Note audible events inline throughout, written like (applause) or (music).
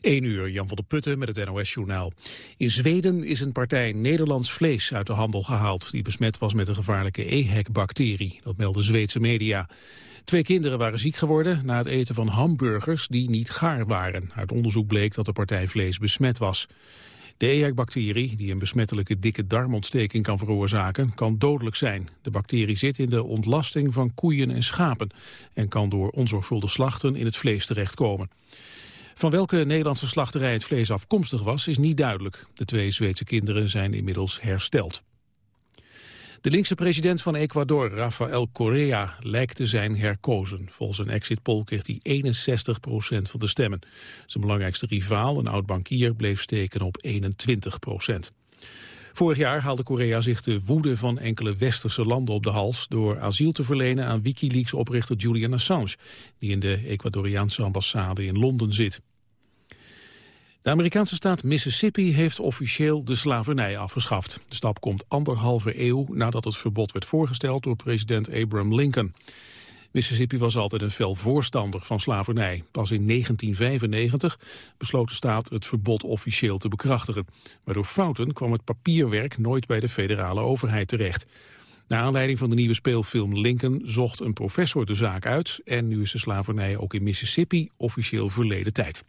1 uur, Jan van der Putten met het NOS-journaal. In Zweden is een partij Nederlands vlees uit de handel gehaald... die besmet was met een gevaarlijke EHEC-bacterie. Dat melden Zweedse media. Twee kinderen waren ziek geworden na het eten van hamburgers die niet gaar waren. Uit onderzoek bleek dat de partij vlees besmet was. De EHEC-bacterie, die een besmettelijke dikke darmontsteking kan veroorzaken, kan dodelijk zijn. De bacterie zit in de ontlasting van koeien en schapen en kan door onzorgvuldig slachten in het vlees terechtkomen. Van welke Nederlandse slachterij het vlees afkomstig was, is niet duidelijk. De twee Zweedse kinderen zijn inmiddels hersteld. De linkse president van Ecuador, Rafael Correa, lijkt te zijn herkozen. Volgens een exit poll kreeg hij 61 procent van de stemmen. Zijn belangrijkste rivaal, een oud-bankier, bleef steken op 21 procent. Vorig jaar haalde Korea zich de woede van enkele westerse landen op de hals... door asiel te verlenen aan Wikileaks-oprichter Julian Assange... die in de Ecuadoriaanse ambassade in Londen zit. De Amerikaanse staat Mississippi heeft officieel de slavernij afgeschaft. De stap komt anderhalve eeuw nadat het verbod werd voorgesteld door president Abraham Lincoln. Mississippi was altijd een fel voorstander van slavernij. Pas in 1995 besloot de staat het verbod officieel te bekrachtigen. Maar door fouten kwam het papierwerk nooit bij de federale overheid terecht. Naar aanleiding van de nieuwe speelfilm Lincoln zocht een professor de zaak uit... en nu is de slavernij ook in Mississippi officieel verleden tijd.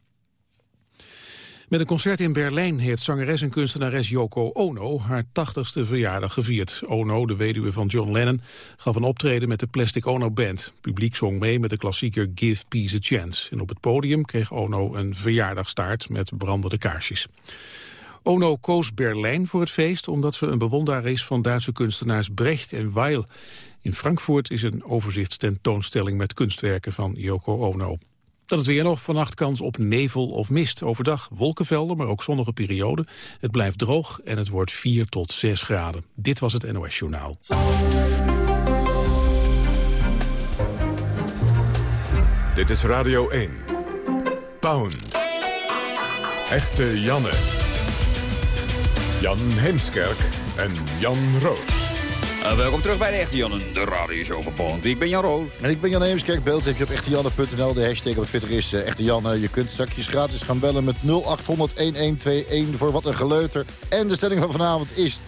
Met een concert in Berlijn heeft zangeres en kunstenares Yoko Ono haar 80ste verjaardag gevierd. Ono, de weduwe van John Lennon, gaf een optreden met de Plastic Ono Band. publiek zong mee met de klassieker Give Peace a Chance. En op het podium kreeg Ono een verjaardagstaart met brandende kaarsjes. Ono koos Berlijn voor het feest omdat ze een bewonderaar is van Duitse kunstenaars Brecht en Weil. In Frankfurt is een overzichtstentoonstelling met kunstwerken van Yoko Ono. Dan het weer nog. Vannacht kans op nevel of mist. Overdag wolkenvelden, maar ook zonnige perioden. Het blijft droog en het wordt 4 tot 6 graden. Dit was het NOS Journaal. Dit is Radio 1. Pound. Echte Janne. Jan Heemskerk en Jan Roos. Uh, welkom terug bij de Echte Jan, de radio van Pond. Ik ben Jan Roos. En ik ben Jan Heemskerk. Beeld heb je op echtejanne.nl. De hashtag op Twitter is uh, Echte Jan. Je kunt straks gratis gaan bellen met 0800-1121 voor wat een geleuter. En de stelling van vanavond is...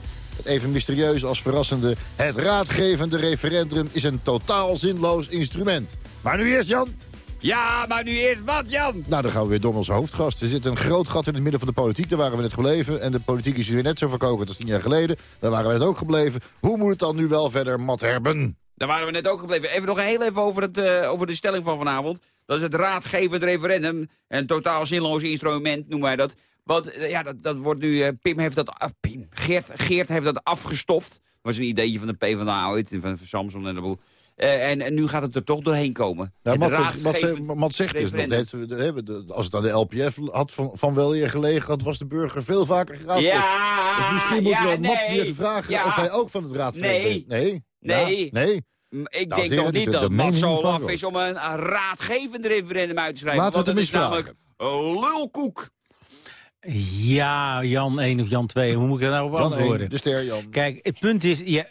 Even mysterieuze als verrassende... Het raadgevende referendum is een totaal zinloos instrument. Maar nu eerst, Jan, ja, maar nu eerst wat, Jan? Nou, dan gaan we weer door onze hoofdgast. Er zit een groot gat in het midden van de politiek. Daar waren we net gebleven. En de politiek is weer net zo verkoken als tien jaar geleden. Daar waren we net ook gebleven. Hoe moet het dan nu wel verder, Mat Herben? Daar waren we net ook gebleven. Even nog heel even over, het, uh, over de stelling van vanavond. Dat is het raadgevend referendum. Een totaal zinloos instrument, noemen wij dat. Want uh, ja, dat, dat wordt nu... Uh, Pim heeft dat... Pim, Geert, Geert heeft dat afgestoft. Dat was een ideetje van de PvdA ooit, van Samson en de boel. Uh, en, en, nu gaat het er toch doorheen komen. Ja, Mat, zegt dus nog net, als het aan de LPF had van, van wel eer gelegen had, was de burger veel vaker geraadpleegd. Ja, dus misschien moeten we Mat weer vragen of hij ook van het raad nee. Nee? Nee. nee. Ik denk toch niet dat Mat zo af is om een raadgevend referendum uit te schrijven. Laten we het is namelijk lulkoek. Ja, Jan 1 of Jan 2, hoe moet ik daar nou op Jan antwoorden? 1, de ster Jan. Kijk, het punt is, ja,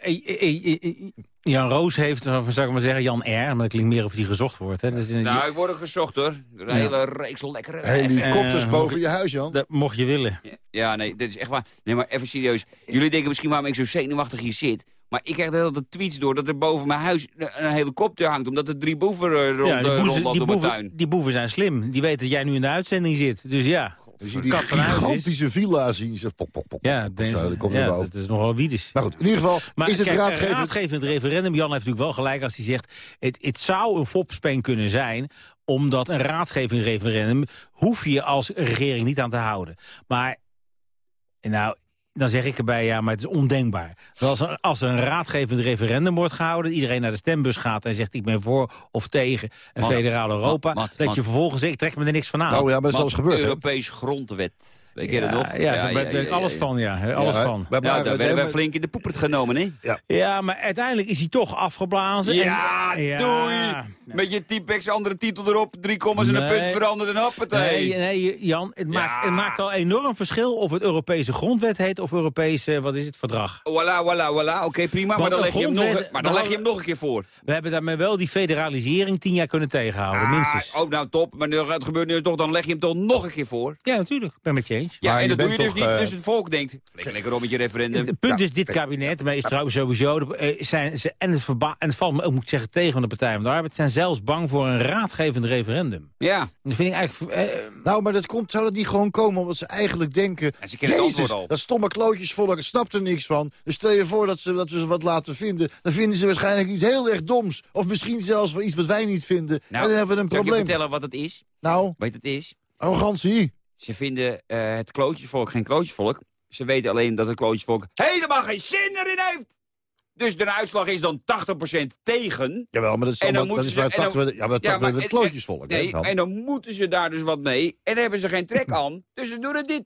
Jan Roos heeft, zou ik maar zeggen, Jan R. Maar dat klinkt meer of die gezocht wordt. Hè. Dat is een, nou, ik word er gezocht hoor. Een hele reeks lekkere... Helikopters Uh, boven je huis, Jan. Dat mocht je willen. Ja, ja, nee, dit is echt waar. Nee, maar even serieus. Jullie denken misschien waarom ik zo zenuwachtig hier zit. Maar ik krijg de hele tijd tweets door dat er boven mijn huis een helikopter hangt. Omdat er drie boeven uh, rond, Ja, die, boeven, rondlopen die, door mijn tuin. die boeven zijn slim. Die weten dat jij nu in de uitzending zit. Dus ja, Je die is. gigantische villa zien. Ze pop, pop, pop, Ja, denk, zo, ja dat is nogal wiedes. Maar goed, in ieder geval Maar is het kijk, raadgevend... raadgevend referendum, Jan heeft natuurlijk wel gelijk als hij zegt... het, het zou een fopspeen kunnen zijn omdat een raadgevend referendum... hoef je als regering niet aan te houden. Maar, nou, dan zeg ik erbij, ja, maar het is ondenkbaar. Als er, als er een raadgevend referendum wordt gehouden... iedereen naar de stembus gaat en zegt ik ben voor of tegen een federaal Europa... Mat, Mat, dat Mat. je vervolgens zegt, ik trek me er niks van aan. Nou ja, maar dat is Want al eens gebeurd. hè? Europees grondwet. Weet je dat ja, nog? Ja, daar weet ik alles van, ja. hè, Alles Ja, van. maar- Ja, maar- daar werden we flink in de poepert genomen, hè? Ja, maar uiteindelijk is hij toch afgeblazen. Ja, en, doei! Met je T-Pex andere titel erop, drie kommas en een punt veranderd en hoppatee. Nee, nee, Jan, het, maakt, het maakt al enorm verschil of het Europese grondwet heet of Europese, wat is het, verdrag. Voilà, voilà, voilà. Oké, prima. Maar dan, leg je, hem nog, maar dan dan leg je hem nog een keer voor. We hebben daarmee wel die federalisering tien jaar kunnen tegenhouden, minstens. Ah, oh, nou top. Maar nu, het gebeurt nu toch, dan leg je hem toch nog een keer voor. Ja, natuurlijk, ik ben met je eens. Ja, Maar en dat doe je dus niet. eh, Dus het volk denkt, lekker, lekker om met je referendum. Het punt Ja, is, dit kabinet, maar is trouwens sowieso, eh, zijn ze, en, het verba- en het valt me ook, moet ik zeggen, tegen de Partij van de Arbeid, zijn zelfs bang voor een raadgevend referendum. Ja, Dat vind ik eigenlijk... eh, Nou, maar dat komt, zou dat niet gewoon komen omdat ze eigenlijk denken... En ze kennen het Jezus, antwoord al. dat stomme klootjesvolk, het snapt er niks van. Dus stel je voor dat, ze, dat we ze wat laten vinden. Dan vinden ze waarschijnlijk iets heel erg doms. Of misschien zelfs wel iets wat wij niet vinden. nou, en dan hebben we een zal ik je probleem. vertellen wat het is? Nou, Weet het is? arrogantie. Ze vinden eh, het klootjesvolk geen klootjesvolk. Ze weten alleen dat het klootjesvolk helemaal geen zin erin heeft. Dus de uitslag is dan 80% tegen. Jawel, maar dat is, dan allemaal- dat moeten is ze- bij en dan- 80 ja, maar Ja, 80 maar- het klootjesvolk. Nee, en dan moeten ze daar dus wat mee. En dan hebben ze geen trek aan. Dus ze doen het dit.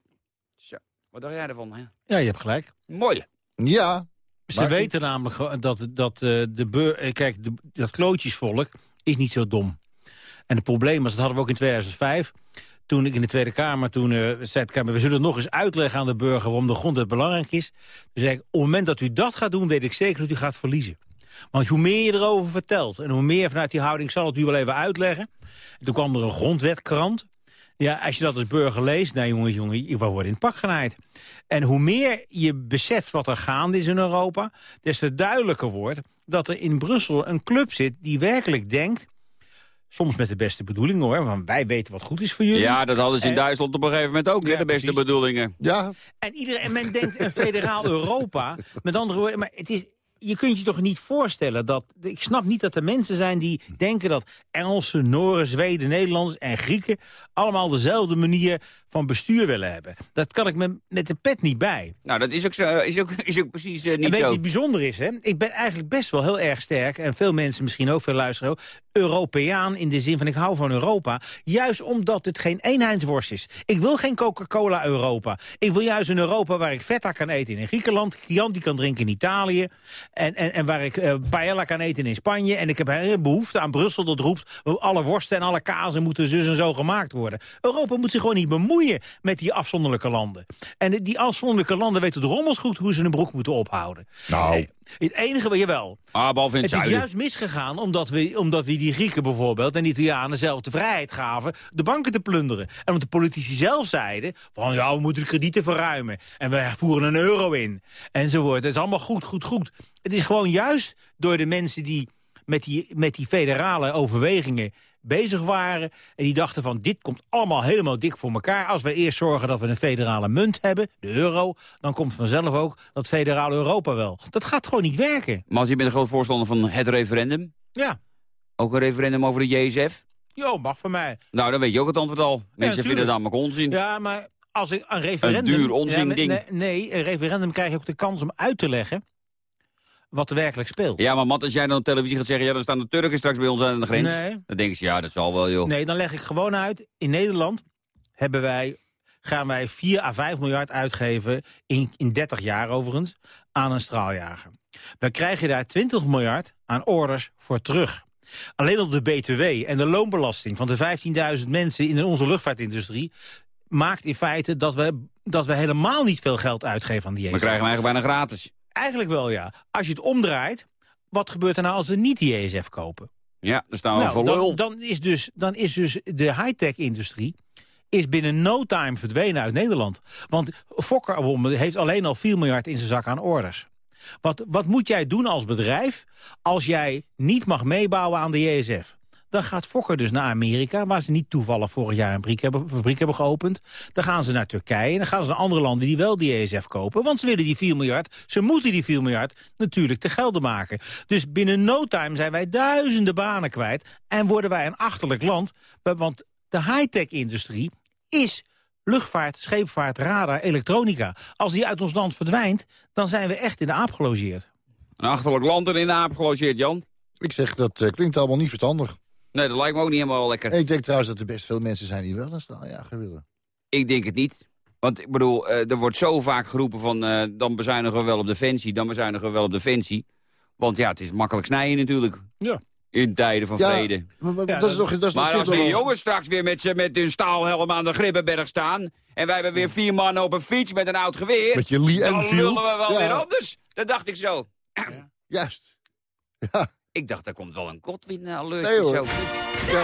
Zo, wat dacht jij ervan? Hè? ja, je hebt gelijk. Mooi. Ja, Ze Maar weten namelijk dat, dat eh, de beur, eh, kijk, de, dat klootjesvolk is niet zo dom. En het probleem was, dat hadden we ook in 2005. Toen ik in de Tweede Kamer, toen eh, zei Kamer... we zullen nog eens uitleggen aan de burger waarom de grondwet belangrijk is. Toen zei ik, op het moment dat u dat gaat doen, weet ik zeker dat u gaat verliezen. Want hoe meer je erover vertelt en hoe meer vanuit die houding zal het u wel even uitleggen. En toen kwam er een grondwetkrant. Ja, als je dat als burger leest, nou jongen, jongen, je wordt in het pak genaaid. En hoe meer je beseft wat er gaande is in Europa... des te duidelijker wordt dat er in Brussel een club zit die werkelijk denkt... soms met de beste bedoelingen hoor, want wij weten wat goed is voor jullie. Ja, dat hadden ze in Eh, Duitsland op een gegeven moment ook. ja, de beste precies. bedoelingen. ja, En, iedereen, en men denkt een federaal (laughs) Europa. Met andere woorden, maar het is, je kunt je toch niet voorstellen dat... Ik snap niet dat er mensen zijn die denken dat Engelsen, Noren, Zweden, Nederlanders en Grieken... allemaal dezelfde manier van bestuur willen hebben. Dat kan ik me met de pet niet bij. Nou, dat is ook, zo, is ook, is ook precies En niet weet je zo. wat bijzonder is, hè? Ik ben eigenlijk best wel heel erg sterk... en veel mensen misschien ook, veel luisteren ook... Europeaan in de zin van ik hou van Europa. Juist omdat het geen eenheidsworst is. Ik wil geen Coca-Cola Europa. Ik wil juist een Europa waar ik feta kan eten in Griekenland... Chianti kan drinken in Italië... en, en, en waar ik eh, paella kan eten in Spanje. En ik heb een behoefte aan Brussel dat roept... alle worsten en alle kazen moeten zus en zo gemaakt worden. Europa moet zich gewoon niet bemoeien met die afzonderlijke landen. En die afzonderlijke landen weten drommels goed hoe ze hun broek moeten ophouden. nou, Het enige, wat jawel, Ah, behalve in het het is juist misgegaan omdat we, omdat we die Grieken bijvoorbeeld en die Italianen zelf de vrijheid gaven de banken te plunderen. En omdat de politici zelf zeiden van ja, we moeten de kredieten verruimen en we voeren een euro in. Enzovoort. Het is allemaal goed, goed, goed. Het is gewoon juist door de mensen die met die, met die federale overwegingen bezig waren. En die dachten van dit komt allemaal helemaal dik voor elkaar. Als we eerst zorgen dat we een federale munt hebben, de euro... dan komt vanzelf ook dat federale Europa wel. Dat gaat gewoon niet werken. Maar als je bent een groot voorstander van het referendum. Ja, Ook een referendum over de JSF. jo, mag van mij. Nou, dan weet je ook het antwoord al. Mensen vinden tuurlijk. het allemaal onzin. Ja, maar als ik een referendum... Een duur onzin Ja, maar- ding. Nee, nee, een referendum krijg je ook de kans om uit te leggen wat er werkelijk speelt. Ja, maar Matt, als jij dan op televisie gaat zeggen... ja, dan staan de Turken straks bij ons aan de grens. Nee. Dan denken ze, ja, dat zal wel, joh. Nee, dan leg ik gewoon uit. In Nederland hebben wij, gaan wij 4 à 5 miljard uitgeven, in, in 30 jaar overigens, aan een straaljager. We krijgen daar 20 miljard aan orders voor terug. Alleen al de BTW en de loonbelasting van de 15.000 mensen in onze luchtvaartindustrie maakt in feite dat we, dat we helemaal niet veel geld uitgeven aan die We JSF. krijgen hem eigenlijk bijna gratis. Eigenlijk wel, ja. Als je het omdraait, wat gebeurt er nou als we niet die JSF kopen? Ja, dan staan we voor Nou, lul. dan, dan, is dus, dan is dus de high-tech-industrie is binnen no time verdwenen uit Nederland. Want Fokker heeft alleen al 4 miljard in zijn zak aan orders. Wat, wat moet jij doen als bedrijf als jij niet mag meebouwen aan de JSF? Dan gaat Fokker dus naar Amerika, waar ze niet toevallig vorig jaar een fabriek hebben, fabriek hebben geopend. Dan gaan ze naar Turkije en dan gaan ze naar andere landen die wel die JSF kopen. Want ze willen die 4 miljard, ze moeten die 4 miljard natuurlijk te gelden maken. Dus binnen no time zijn wij duizenden banen kwijt en worden wij een achterlijk land. Want de high-tech-industrie is luchtvaart, scheepvaart, radar, elektronica. Als die uit ons land verdwijnt, dan zijn we echt in de aap gelogeerd. Een achterlijk land er in de aap gelogeerd, Jan. ik zeg, dat eh, klinkt allemaal niet verstandig. Nee, dat lijkt me ook niet helemaal lekker. Ik denk trouwens dat er best veel mensen zijn die wel een straaljager willen. Ik denk het niet. Want ik bedoel, eh, er wordt zo vaak geroepen van... eh, dan bezuinigen we wel op defensie, dan bezuinigen we wel op defensie. Want ja, het is makkelijk snijden natuurlijk. Ja. In tijden van Ja, vrede. maar- maar Ja, dat is dat- nog... Dat is Maar nog als die jongens straks weer met, z'n- met hun staalhelm aan de Gribbenberg staan... en wij hebben weer vier mannen op een fiets met een oud geweer... Met je Lee dan Enfield. lullen we wel Ja, weer anders. Dat dacht ik zo. Juist. Ik dacht, er komt wel een Godwin alert Nee, hoor. zo. Ja.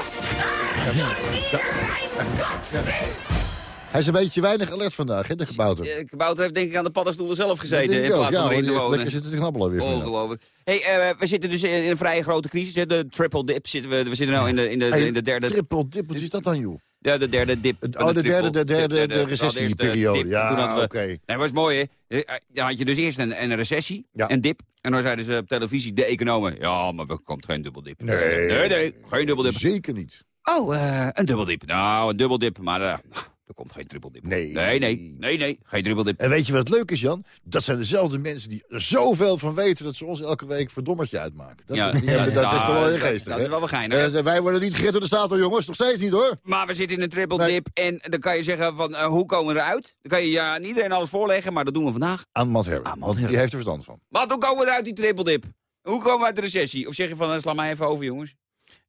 Hij is een beetje weinig alert vandaag, hè, de gebouwte. Eh, Kabouter heeft denk ik aan de paddenstoelen zelf gezeten... In plaats van Ja, erin te wonen. lekker zitten te knabbelen weer. Ongelooflijk. Hey, eh, we zitten dus in een vrij grote crisis. Hè? De triple dip zitten we. We zitten nu in de, in de, Hey, in de derde. Triple dip, wat is dat dan, joh? Ja, de derde dip. Oh, de derde, de derde, de recessieperiode. Ja, oké. Nee, dat was mooi, hè? Eh, Dan had je dus eerst een, een recessie, Ja. een dip. En dan zeiden ze op televisie, de economen... Ja, maar er komt geen dubbeldip. Nee. nee, nee geen dubbeldip. Zeker niet. Oh, eh, een dubbeldip. Nou, een dubbeldip, maar eh, er komt geen trippeldip. Nee. Nee, nee, nee, nee, geen trippeldip. En weet je wat leuk is, Jan? Dat zijn dezelfde mensen die er zoveel van weten... dat ze ons elke week verdommertje uitmaken. Dat, Ja, die hebben- dat ja, is toch wel heel dat- geestig, Dat is wel geinig. Eh, wij worden niet gered door de staat, jongens. Nog steeds niet, hoor. Maar we zitten in een triple dip en dan kan je zeggen van eh, hoe komen we eruit? Dan kan je ja, aan iedereen alles voorleggen, maar dat doen we vandaag. Aan Matt Herren, Aan Matt die heeft er verstand van. Maar hoe komen we eruit die triple dip? Hoe komen we uit de recessie? Of zeg je van eh, sla mij even over jongens?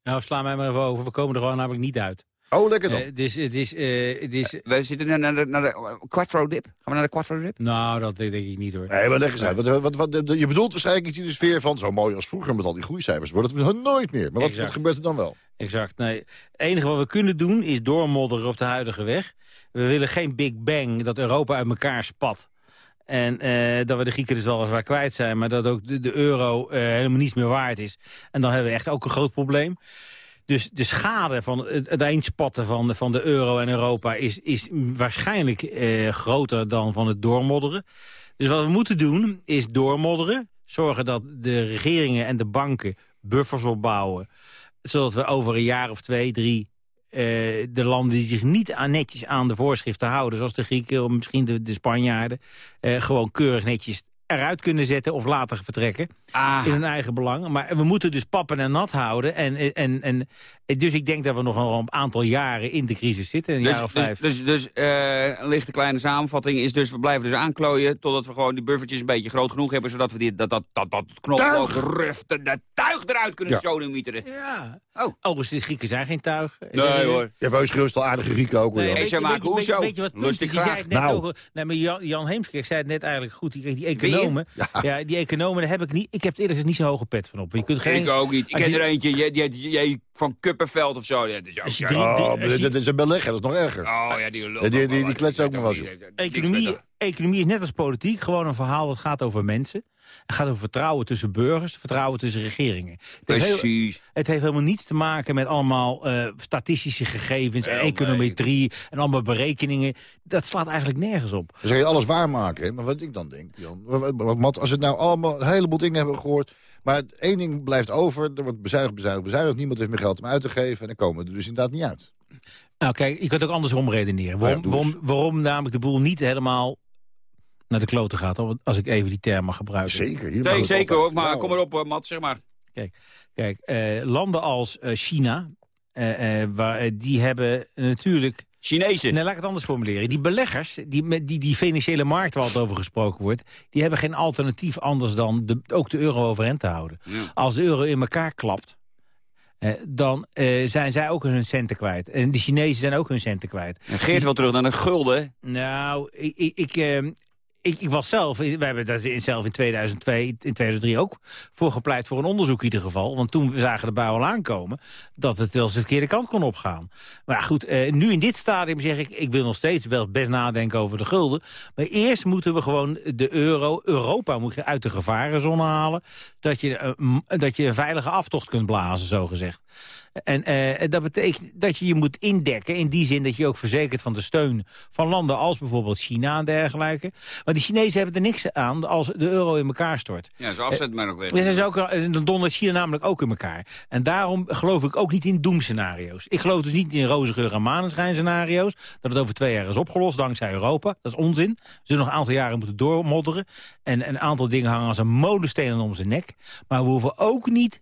Nou, sla mij maar even over. We komen er gewoon namelijk niet uit. Oh, lekker dan. Het is, het is, eh, het is, We zitten nu naar de, naar de quattro dip. Gaan we naar de quattro dip? nou, dat denk ik niet hoor. Nee, maar leg eens uit. Wat, wat, wat, je bedoelt waarschijnlijk iets in de sfeer van... zo mooi als vroeger met al die groeicijfers wordt het nooit meer. Maar wat, wat gebeurt er dan wel? Exact. Nee. Het enige wat we kunnen doen is doormodderen op de huidige weg. We willen geen Big Bang dat Europa uit elkaar spat. En eh, dat we de Grieken dus wel eens waar kwijt zijn... maar dat ook de, de euro eh, helemaal niets meer waard is. En dan hebben we echt ook een groot probleem. Dus de schade van het, het van de, van de euro en Europa... is, is waarschijnlijk eh, groter dan van het doormodderen. Dus wat we moeten doen is doormodderen. Zorgen dat de regeringen en de banken buffers opbouwen zodat we over een jaar of twee, drie... eh, de landen die zich niet aan, netjes aan de voorschriften houden... zoals de Grieken of misschien de, de Spanjaarden... eh, gewoon keurig netjes eruit kunnen zetten of later vertrekken. Ah, In hun eigen belang. Maar we moeten dus pappen en nat houden. En, en, en, dus ik denk dat we nog een aantal jaren in de crisis zitten. Een dus, jaar of dus, vijf. dus, dus eh, een lichte kleine samenvatting is dus... we blijven dus aanklooien totdat we gewoon die buffertjes een beetje groot genoeg hebben... zodat we die, dat, dat, dat, dat knoploop ruf, de, de tuig eruit kunnen Ja. ja. Oh. Overigens, de Grieken zijn geen tuig. Nee hoor. Je hebt heus gerust al aardige Grieken ook. hoor, Nee, weet ze je- maken weet hoezo? Weet je wat het punt Lust is? ik Je zei graag. het net Nou. ook nee, maar Jan, Jan Heemskerk zei het net eigenlijk goed. Die, die economen, ja. die economen, daar heb ik niet. Ik heb eerlijk gezegd niet zo'n hoge pet van op. Je kunt geen, Ik ook niet. Ik ken je- er eentje, je, je, je, van Kuppenveld of zo. Ja, dat is ook Als je zo. drie- Oh, dit is een belegger, dat is nog erger. Oh ja, die. Die- die- die- die kletst ook nog wel eens. Economie, economie is net als politiek gewoon een verhaal dat gaat over mensen. Het gaat over vertrouwen tussen burgers, vertrouwen tussen regeringen. Het heeft, heel- Precies. het heeft helemaal niets te maken met allemaal eh, statistische gegevens en nee. econometrie en allemaal berekeningen. Dat slaat eigenlijk nergens op. Dan zou je alles waarmaken. Maar wat ik dan denk, Jan. wat- als we het nou allemaal een heleboel dingen hebben gehoord... maar één ding blijft over, er wordt bezuinigd, bezuinigd, bezuinigd... niemand heeft meer geld om uit te geven... en dan komen we er dus inderdaad niet uit. Nou kijk, je kunt ook andersom redeneren. Waarom, Ja, doe eens. waarom, waarom namelijk de boel niet helemaal naar de kloten gaat. Als ik even die term mag gebruiken. Zeker. Nee, het zeker hoor. Maar Nou, kom maar op, eh, Mat, zeg maar. Kijk, eh, landen als eh, China, eh, eh, waar, die hebben natuurlijk... Chinezen. Nee, laat ik het anders formuleren. Die beleggers, die, met die, die financiële markt waar altijd over gesproken wordt... die hebben geen alternatief anders dan de, ook de euro overeind te houden. Ja. Als de euro in elkaar klapt... eh, dan eh, zijn zij ook hun centen kwijt. En de Chinezen zijn ook hun centen kwijt. En Geert wil terug naar een gulden. Nou, ik, ik, ik, eh, ik, ik was zelf, we hebben dat in, zelf in 2002, in 2003 ook voor gepleit voor een onderzoek in ieder geval. Want toen zagen de bui al aankomen dat het wel eens de verkeerde kant kon opgaan. Maar goed, eh, nu in dit stadium zeg ik, ik wil nog steeds wel best nadenken over de gulden. Maar eerst moeten we gewoon de euro, Europa moet je uit de gevarenzone halen. Dat je, eh, dat je een veilige aftocht kunt blazen, zo gezegd. En eh, dat betekent dat je je moet indekken in die zin dat je ook verzekert van de steun van landen als bijvoorbeeld China en dergelijke. Maar de Chinezen hebben er niks aan als de euro in elkaar stort. Ja, zo afzet maar ook weer. Dus is ook, dan dondert China namelijk ook in elkaar. En daarom geloof ik ook niet in doemscenario's. Ik geloof dus niet in roze geur en maneschijn scenario's. Dat het over twee jaar is opgelost dankzij Europa. Dat is onzin. We zullen nog een aantal jaren moeten doormodderen. En een aantal dingen hangen als een molenstenen om zijn nek. Maar we hoeven ook niet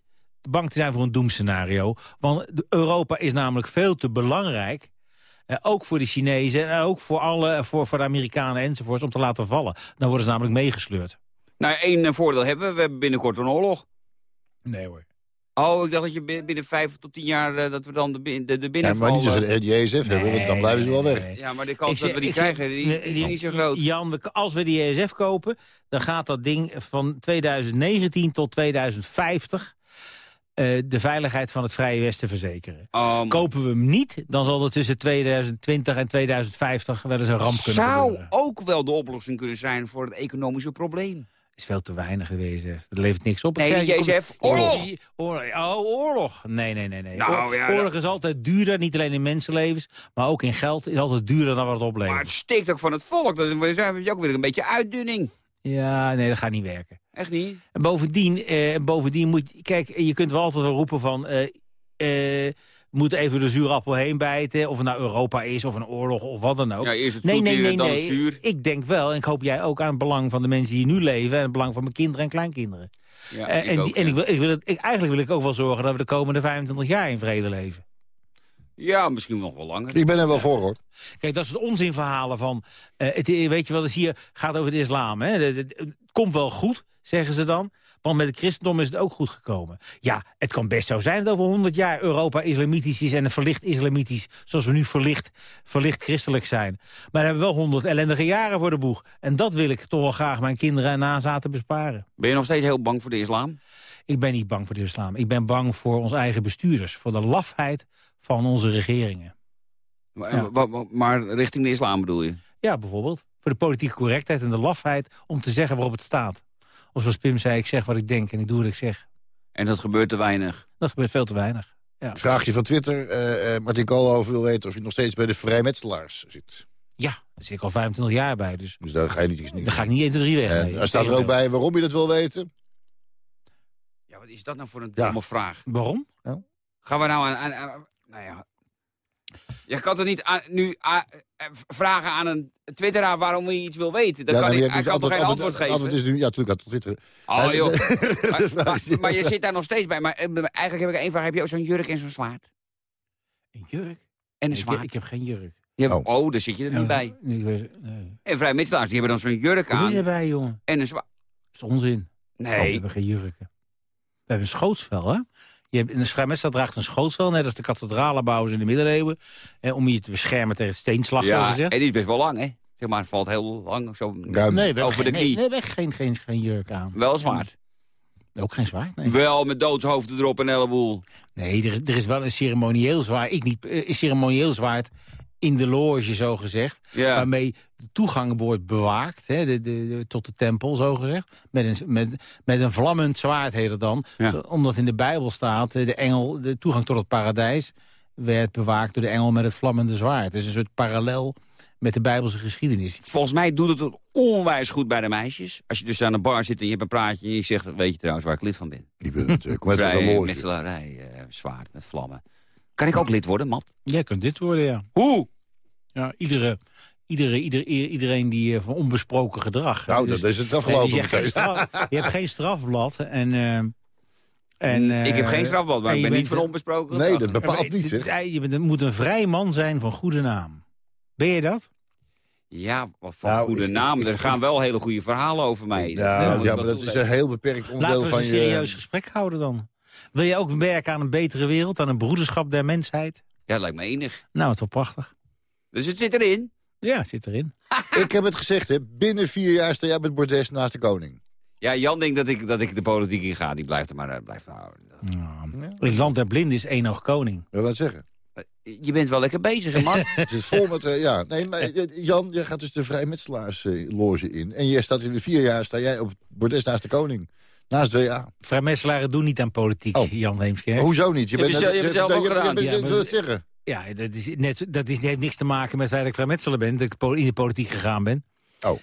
bang te zijn voor een doemscenario. Want Europa is namelijk veel te belangrijk eh, ook voor de Chinezen en ook voor, alle, voor, voor de Amerikanen enzovoorts, om te laten vallen. Dan worden ze namelijk meegesleurd. Nou, één eh, voordeel hebben we. We hebben binnenkort een oorlog. Nee hoor. Oh, ik dacht dat je bi- binnen vijf tot tien jaar eh, dat we dan de, de, de Ja, binnenval... maar niet als we de JSF hebben, want dan blijven ze wel weg. nee. Ja, maar de kans dat we die zeg- krijgen, die, die is niet zo groot. Jan, we- als we die ESF kopen, dan gaat dat ding van 2019 tot 2050 eh, de veiligheid van het Vrije Westen verzekeren. Um, Kopen we hem niet, dan zal er tussen 2020 en 2050 wel eens een ramp kunnen zou gebeuren. ook wel de oplossing kunnen zijn voor het economische probleem. is veel te weinig, WSF. Dat levert niks op. Nee, zei, je oorlog! Oorlog. Oh, oorlog. Nee, nee, nee. nee. Nou, ja, oorlog is altijd duurder, niet alleen in mensenlevens, maar ook in geld is altijd duurder dan wat het oplevert. Maar het steekt ook van het volk. Zijn we ook weer een beetje uitdunning. Ja, nee, dat gaat niet werken. Echt niet? En bovendien, eh, bovendien moet je... Kijk, je kunt wel altijd wel roepen van... eh eh, we moeten even de zuurappel heen bijten. Of het nou Europa is, of een oorlog, of wat dan ook. Ja, eerst het nee, nee, nee, dan nee. zuur. Ik denk wel, en ik hoop jij ook aan het belang van de mensen die nu leven... en het belang van mijn kinderen en kleinkinderen. Ja, Eh, en ook, die, en ja. ik wil, ik wil het, ik, eigenlijk wil ik ook wel zorgen dat we de komende 25 jaar in vrede leven. Ja, misschien nog wel langer. Ik ben er wel voor, hoor. Kijk, dat is het onzinverhalen van... eh, het, weet je wat het hier gaat over de islam. Hè? Het, het- het komt wel goed, zeggen ze dan. Want met het christendom is het ook goed gekomen. Ja, het kan best zo zijn dat over 100 jaar Europa islamitisch is... en het verlicht islamitisch, zoals we nu verlicht, verlicht christelijk zijn. Maar dan hebben we wel 100 ellendige jaren voor de boeg. En dat wil ik toch wel graag mijn kinderen en nazaten besparen. Ben je nog steeds heel bang voor de islam? Ik ben niet bang voor de islam. Ik ben bang voor onze eigen bestuurders. Voor de lafheid van onze regeringen. Maar, Ja. wa- maar richting de islam bedoel je? Ja, bijvoorbeeld. Voor de politieke correctheid en de lafheid om te zeggen waarop het staat. Of zoals Pim zei, ik zeg wat ik denk en ik doe wat ik zeg. En dat gebeurt te weinig. Dat gebeurt veel te weinig. Vraagje van Twitter. eh eh Martin Koolhoven wil weten of je nog steeds bij de vrijmetselaars zit. Ja, daar zit ik al 25 jaar bij, dus Dus daar ga je niet eens daar ga ik niet 1, 2, 3 weg. En nee. er staat er ook bij waarom je dat wil weten. Ja, wat is dat nou voor een Ja. domme vraag? Waarom? Gaan we nou aan, aan- nou ja. Je kan toch niet aan- nu aan- eh, vragen aan een twitteraar waarom hij iets wil weten? Dan ja, kan nou, ik, hij kan toch geen antwoord- antwoord antwoord geven? is nu, ja, natuurlijk, uit Twitter. Oh joh. (laughs) maar, vraag maar- maar je zit daar nog steeds bij. Maar eh, eigenlijk heb ik één vraag. Heb je ook zo'n jurk en zo'n zwaard? Een jurk? En een Ik, zwaard? ik heb geen jurk. Je hebt- Oh. oh. daar zit je er niet bij. Ik weet- nee. En vrijmetselaars, die hebben dan zo'n jurk Hoe ben je aan erbij, jongen? en een zwaard. Dat is onzin. Oh, we Nee. hebben geen jurken. We hebben een schootsvel, hè? Je hebt, een vrijmetselaar draagt een schootsvel, net als de kathedralenbouwers in de middeleeuwen. Eh, om je te beschermen tegen steenslag, zo Ja, en gezegd. die is best wel lang, hè? Zeg maar, het valt heel lang zo Ruim. Nee, we hebben, over geen, de nee, knie. we hebben echt geen, geen, geen jurk aan. Wel zwaard. Ook geen zwaard, nee. Wel met doodshoofden erop en een heleboel. Nee, er is, er is wel een ceremonieel zwaard. Ik niet, eh, een ceremonieel zwaard in de loge, zo gezegd. Ja. Waarmee de toegang wordt bewaakt, hè, de, de, de- tot de tempel, zo gezegd. Met een, met, met een vlammend zwaard heet het dan. Ja. Omdat in de Bijbel staat, eh, de, engel, de toegang tot het paradijs... werd bewaakt door de engel met het vlammende zwaard. Het is een soort parallel met de Bijbelse geschiedenis. Volgens mij doet het onwijs goed bij de meisjes. Als je dus aan een bar zit en je hebt een praatje... en je zegt, weet je trouwens waar ik lid van ben? Die bent, kom uit van de loge. metselarij, zwaard met vlammen. Kan ik ook lid worden, Mat? Jij kunt dit worden, ja. Hoe? ja iedere, iedere, ieder, iedereen die eh, van onbesproken gedrag... Nou, dus- dat is het afgelopen. je, je hebt geen strafblad. En, eh, en, eh, ik heb geen strafblad, maar ik je ben niet van onbesproken Nee, dat bepaalt niet, zeg. Je moet een vrij man zijn van goede naam. Ben je dat? Ja, wat voor Nou, goede ik- naam. ik- er ik- gaan wel hele goede verhalen over mij. Ja, maar dat is een heel beperkt onderdeel Laten we van eens een je... serieus gesprek houden dan. Wil je ook werken aan een betere wereld, aan een broederschap der mensheid? Ja, dat lijkt me enig. Nou, het is wel prachtig. Dus het zit erin. Ja, het zit erin. (laughs) Ik heb het gezegd, hè. Binnen vier jaar sta jij met bordes naast de koning. Ja, Jan denkt dat ik, dat ik de politiek in ga. Die blijft er maar eh, blijft nou. Ja. Het land der blinden is één oog koning. Wil dat zeggen? Je bent wel lekker bezig, hè, man. (laughs) Het zit vol met... eh, ja, nee, maar eh, Jan, jij gaat dus de vrijmetselaarsloge in. En jij staat in de vier jaar sta jij op het bordes naast de koning. Naast WA. Vrijmetselaren doen niet aan politiek, Oh. Jan Heemskerk. Hoezo niet? Je het zelf- je hebt het zelf ook je- je- gedaan. je- je- Ja, je- zeggen. Dat, is net, dat is, heeft niks te maken met het feit dat ik vrijmetselaar ben. Dat ik in de politiek gegaan ben. Oh.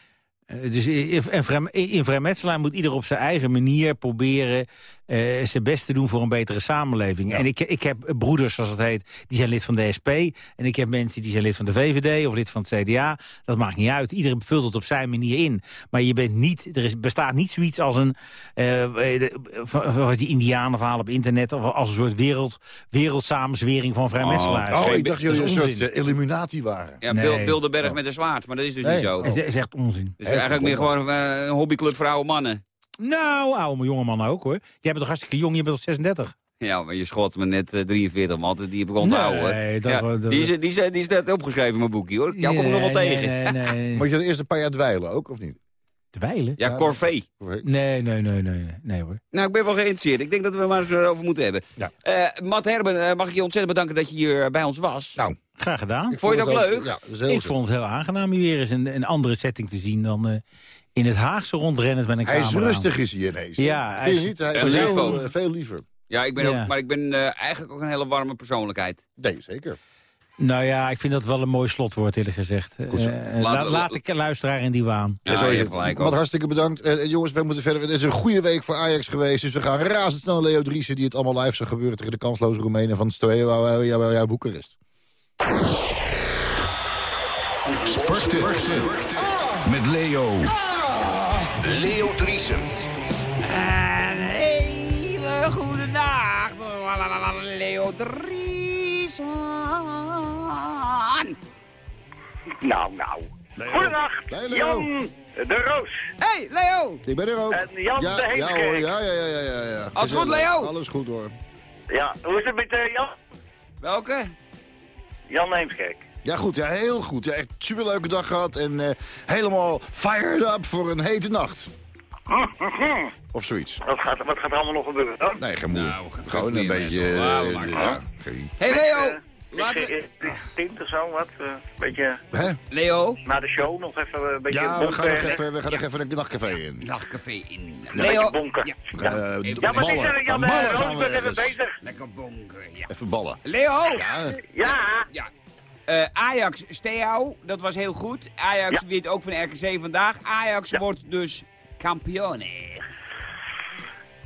Eh, dus in, en vrij- in vrijmetselaar moet ieder op zijn eigen manier proberen... eh, zijn best te doen voor een betere samenleving. En ik, ik heb broeders, zoals het heet, die zijn lid van de SP. En ik heb mensen die zijn lid van de VVD of lid van het CDA. Dat maakt niet uit. Iedereen vult het op zijn manier in. Maar je bent niet, er is, bestaat niet zoiets als een... Uh, die indianenverhaal op internet... of als een soort wereld, wereldsamenzwering van vrijmetselaars. Oh, ik dacht jullie een soort uh, illuminatie waren. Ja, nee. Bilderberg met een zwaard, maar dat is dus niet zo. Het is echt onzin. Het is eigenlijk meer gewoon een hobbyclub voor oude mannen. Nou, oude jonge mannen ook hoor. Jij bent toch hartstikke jong, je bent toch 36? Ja, maar je schot me net uh, 43 man, die heb ik onthouden. Nee, dat, ja, dat, die, is, die, is, die is net opgeschreven in mijn boekje hoor. Jou nee, kom ik nog wel tegen. Nee, nee, (laughs) Moet je dan eerst een paar jaar dwijlen ook, of niet? Dweilen? Ja, corvée. Nee, nee, nee, nee, nee, nee hoor. Nou, ik ben wel geïnteresseerd. Ik denk dat we maar eens erover moeten hebben. Ja. Uh, Matt Herben, uh, mag ik je ontzettend bedanken dat je hier bij ons was. Nou, graag gedaan. Ik vond je het ook leuk? Ja, ik vond het heel aangenaam hier weer eens een, een andere setting te zien dan... In het Haagse rondrennen met een hij camera. Hij is rustig is hier ineens. Ja, hij is, niet? Hij is heel, veel liever. Ja, ik ben ja. Ook, maar ik ben uh, eigenlijk ook een hele warme persoonlijkheid. Nee, zeker. Nou ja, ik vind dat wel een mooi slotwoord, eerlijk gezegd. Goed, uh, laat, laat ik luisteraar in die waan. Ja, zo is het gelijk. Wat hartstikke bedankt. Uh, jongens, we moeten verder. Het is een goede week voor Ajax geweest. Dus we gaan razendsnel Leo Driessen, die het allemaal live zou gebeuren... tegen de kansloze Roemenen van Stoea Boekarest. Sporten. Met Leo. Leo Driesen. Een hele goede dag. Leo Driesen. Nou, nou. Leo. Goedendag, Hey, Leo. Jan de Roos. Hey, Leo. Ik ben er ook. En Jan ja, de ja, Heemskerk. hoor, ja, ja, ja, ja, ja. Alles goed. Leo? Alles goed, hoor. Ja, hoe is het met eh, Jan? Welke? Jan Heemskerk. Ja, goed. Ja, heel goed. Ja, echt superleuke dag gehad. En eh, helemaal fired up voor een hete nacht. (laughs) Of zoiets. Wat gaat, wat gaat er allemaal nog gebeuren dan? Nee, geen moeite. Nou, ge- Gewoon een beetje... maar, ja, geen- Hey, Leo. Eh, Laten we... tint of zo, wat? Een beetje Hè? Leo. na de show nog even een beetje Ja, we gaan nog bonken. even, we gaan nog even een nachtcafé in. Nachtcafé in. Leo. bonken. Ja, maar dit is Roos, ben even bezig. lekker bonken. Ja. Even ballen. Leo. Ja, Ja, Eh, Ajax Steaua, dat was heel goed. Ajax Ja. wint ook van RKC vandaag. Ajax Ja. wordt dus kampioen.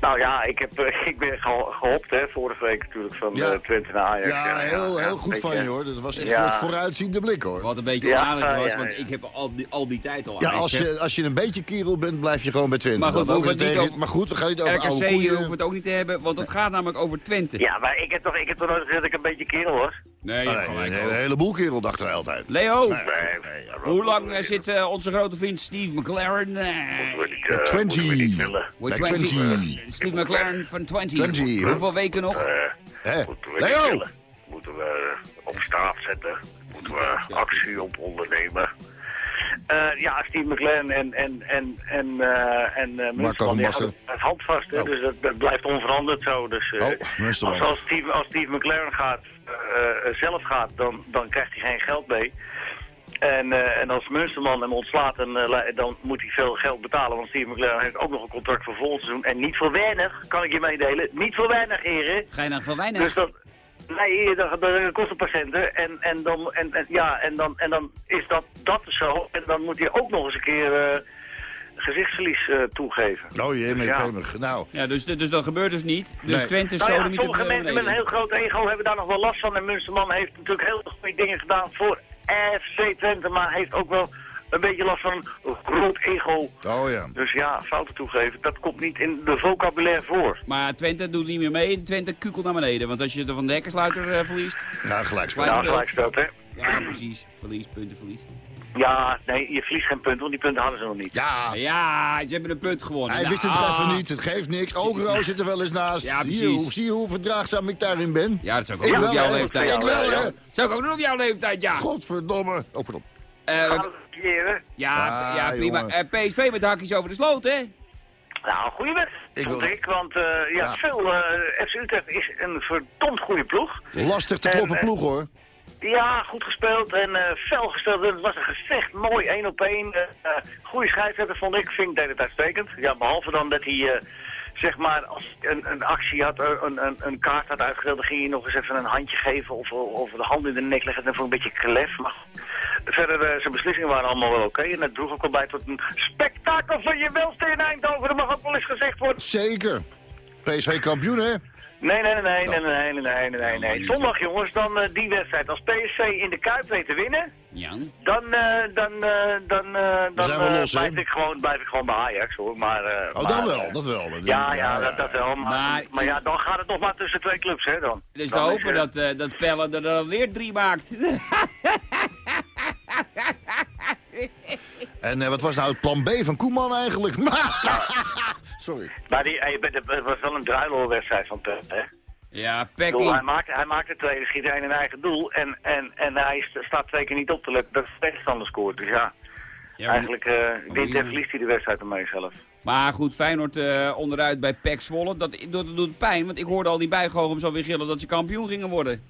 nou ja, ik, heb, eh, (laughs) ik ben geho- gehopt hè, vorige week natuurlijk van Ja. eh, Twente naar Ajax. ja heel, heel goed beetje- van je hoor. Dat was echt Ja. een vooruitziende blik hoor. Wat een beetje Ja, onaardig was, ja, want ja. ik heb al die, al die tijd al Ja, als je, als je een beetje kerel bent, blijf je gewoon bij Twente. Maar goed, we hoeven ook het niet over- Maar goed, we gaan niet over oude RKC koeien. hoeven we het ook niet te hebben, want het gaat namelijk over Twente. Ja, maar ik heb toch, ik heb toch nooit gezegd dat ik een beetje kerel was? Nee, je hebt nee, gelijk een, heleboel kerel dachten wij altijd. Leo, Nee, nee. ja, hoe lang eh, zit eh, onze grote vriend Steve McLaren? we niet, eh, Twenty. moeten we niet willen. with Bij 20? 20. Eh, Steve McLaren van 20. 20, Hoeveel weken nog? Moeten we Leo! Moeten we op straat zetten. Moeten we actie op ondernemen. Eh, ja, Steve McLaren en, en, en, en, eh en uh, Marco van Basten. het handvast. Hè, Oh. Dus dat, dat blijft onveranderd zo. Dus, eh, Oh, als, als, Steve, als Steve McLaren gaat, zelf gaat, dan, dan krijgt hij geen geld mee. En, eh, en als Munsterman hem ontslaat, dan, eh, la- dan moet hij veel geld betalen. Want Steve McLaren heeft ook nog een contract voor volgend seizoen. En niet voor weinig, kan ik je meedelen. Niet voor weinig, heren. Ga je nou van weinig? Dus dat, nee, dat, dat kost een patiënten. En, en, dan, en, en, ja, en, dan, en dan is dat, dat zo. En dan moet hij ook nog eens een keer eh, gezichtsverlies eh, toegeven. Oh jee, Ja. pemig. Nou, Ja, dus, dus dat gebeurt dus niet. Dus Nee. Twente is Nou ja, sommige mensen met een heel groot ego hebben daar nog wel last van. En Munsterman heeft natuurlijk heel goede dingen gedaan voor FC Twente. Maar heeft ook wel een beetje last van een groot ego. oh ja. Dus ja, fouten toegeven, dat komt niet in de vocabulaire voor. Maar Twente doet niet meer mee. Twente kukelt naar beneden. Want als je er van de hekkensluiter eh, verliest... Ja, gelijk spel. Ja, Ja, gelijk speelt, hè. Ja, precies. Verlies, punten, verlies. Ja, nee, je verliest geen punten, want die punten hadden ze nog niet. Ja, Ja, ze hebben een punt gewonnen. hij Ja, wist het ah. even niet. Het geeft niks. Ook Roos zit er wel eens naast. Ja, Zie je, hoe, zie je hoe verdraagzaam ik daarin ben? Ja, dat zou ik ook doen op jouw leeftijd. Ik wel, hè? Zou ik ook doen op jouw leeftijd, ja. Godverdomme. Oh, pardon. Eh, het keren? ja, Ah, ja, prima. Eh, PSV met hakjes over de sloot, hè? Nou, goede wedstrijd, Ik vond wil- ik. Want eh, ja, Ja. veel, eh, FC Utrecht is een verdomd goede ploeg. Lastig te En, kloppen ploeg, hoor. Ja, goed gespeeld en eh fel gespeeld. En het was een gevecht, mooi, één op één. Eh, eh, goede scheidsrechter vond ik, vind ik deed het uitstekend. Ja, behalve dan dat hij, zeg maar, als een, een actie had, een, een, een kaart had uitgedeeld, dan ging hij nog eens even een handje geven of, of de hand in de nek leggen. Vond ik een beetje klef. Maar verder, zijn beslissingen waren allemaal wel oké. En dat droeg ook al bij tot een spektakel van je welste in Eindhoven. Dat mag ook wel eens gezegd worden. Zeker. PSV kampioen, hè? Nee, nee, nee, nee, nee, nee, nee, nee, nee, nee. Zondag jongens, dan eh, die wedstrijd. Als PSV in de Kuip weet te winnen, Ja. dan, eh, dan, eh, dan, dan eh, los, blijf, ik gewoon, blijf ik gewoon bij Ajax hoor. Maar, Oh, maar, dan wel, dat wel. Ja, ja, dat, dat wel. Maar, Maar- maar, ja, dan gaat het nog maar tussen twee clubs, hè dan. Dus Dan hopen dat, dat Pelle er dan weer drie maakt. (laughs) En wat was nou het plan B van Koeman eigenlijk? (laughs) Sorry. Maar die, eh, het was wel een druiloorwedstrijd van Pep, hè. ja, bedoel, hij Pekkie. maakt, hij maakt de tweede, schiet in een eigen doel. En, en, en hij st- staat twee keer niet op te letten dat de tegenstander scoort. Dus ja, Ja, maar- eigenlijk eh, wint en verliest hij de wedstrijd ermee zelf. Maar goed, Feyenoord eh, onderuit bij Pek Zwolle. Dat, dat, dat doet pijn, want ik hoorde al die bijgogen zo weer gillen dat ze kampioen gingen worden.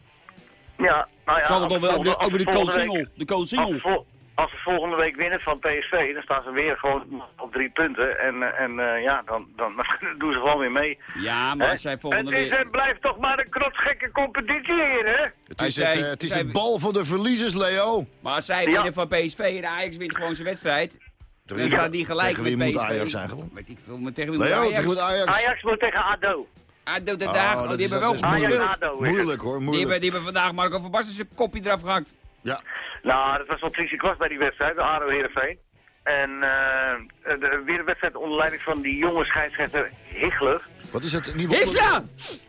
Ja, nou ja. Zal het over de, over de koolsingel. De we, koolsingel. Als we volgende week winnen van PSV, dan staan ze weer gewoon op drie punten. En, eh, en eh, ja, dan, dan, dan (laughs) doen ze gewoon weer mee. Ja, maar als zij volgende het is week... en blijft toch maar een krotgekke competitie hier, hè? Het is, het, eh, het, is het bal van de verliezers, Leo. Maar als zij Ja. winnen van PSV en Ajax wint gewoon zijn wedstrijd... Dan staan die gelijk Tegen wie met moet PSV. Ajax eigenlijk? Weet ik veel, maar tegen wie moet Ajax? tegen moet Ajax. Ajax moet tegen ADO. Ah, de, Oh, dag, oh, die is- hebben wel gespeeld. ADO. Moeilijk hoor, Die moeilijk. hebben, die hebben vandaag Marco van Basten zijn kopje eraf gehakt. Ja, Nou, dat was wel triest. Ik was bij die wedstrijd, de ADO Heerenveen. En eh, de, weer een wedstrijd onder leiding van die jonge scheidsrechter Hichler. wat is het nieuwe!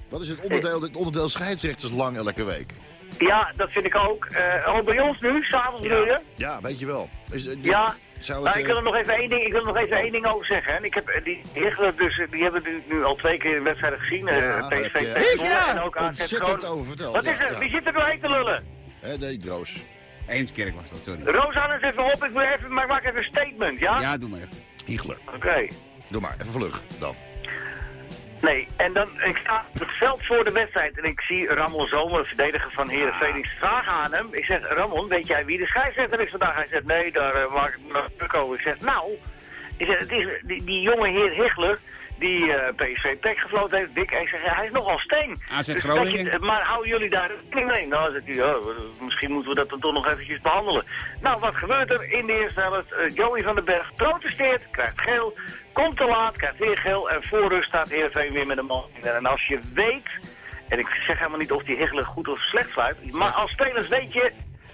Wat is het onderdeel, het onderdeel scheidsrechters lang elke week? Ja, dat vind ik ook. Eh oh, bij ons nu, s'avonds bedoel je? Ja, weet je wel. Is, eh, Ja. Zou Nou, het, ik wil er eh, nog even één ding, ik wil nog even één ding over zeggen. Ik heb eh, die Hichler dus, eh, die hebben nu, nu al twee keer in wedstrijden gezien. eh, Ja, PSV Hichler! en ook Groningen. over verteld. Wat ja, is er? ja. Wie zit er doorheen te lullen? Hè, nee, Droos. Eemskerk was dat, sorry. Roos, eens even op. Ik, wil even, maar ik maak even een statement, ja? Ja, doe maar even. Hiegler. Oké. Doe maar, even vlug dan. Nee, en dan, ik sta op het veld voor de wedstrijd en ik zie Ramon Zomer, verdediger van Heerenveen. Ik vraag aan hem, ik zeg, Ramon, weet jij wie de scheidsrechter is vandaag? Hij zegt, nee, daar eh, maak ik me over. Ik zeg, nou, ik zeg, het is die, die jonge heer Hichler, die eh, PSV Pek gefloten heeft, dik. Ik zeg, hij is nogal steen. AZ Dus Groningen. dat je- maar houden jullie daar rekening mee? Nou, zegt hij, ja, misschien moeten we dat dan toch nog eventjes behandelen. Nou, wat gebeurt er in de eerste helft? Eh, Joey van den Berg protesteert, krijgt geel, komt te laat, krijgt weer geel en voor rust staat Heerenveen weer met een man. En als je weet, en ik zeg helemaal niet of die Higgelen goed of slecht fluit, maar als spelers weet je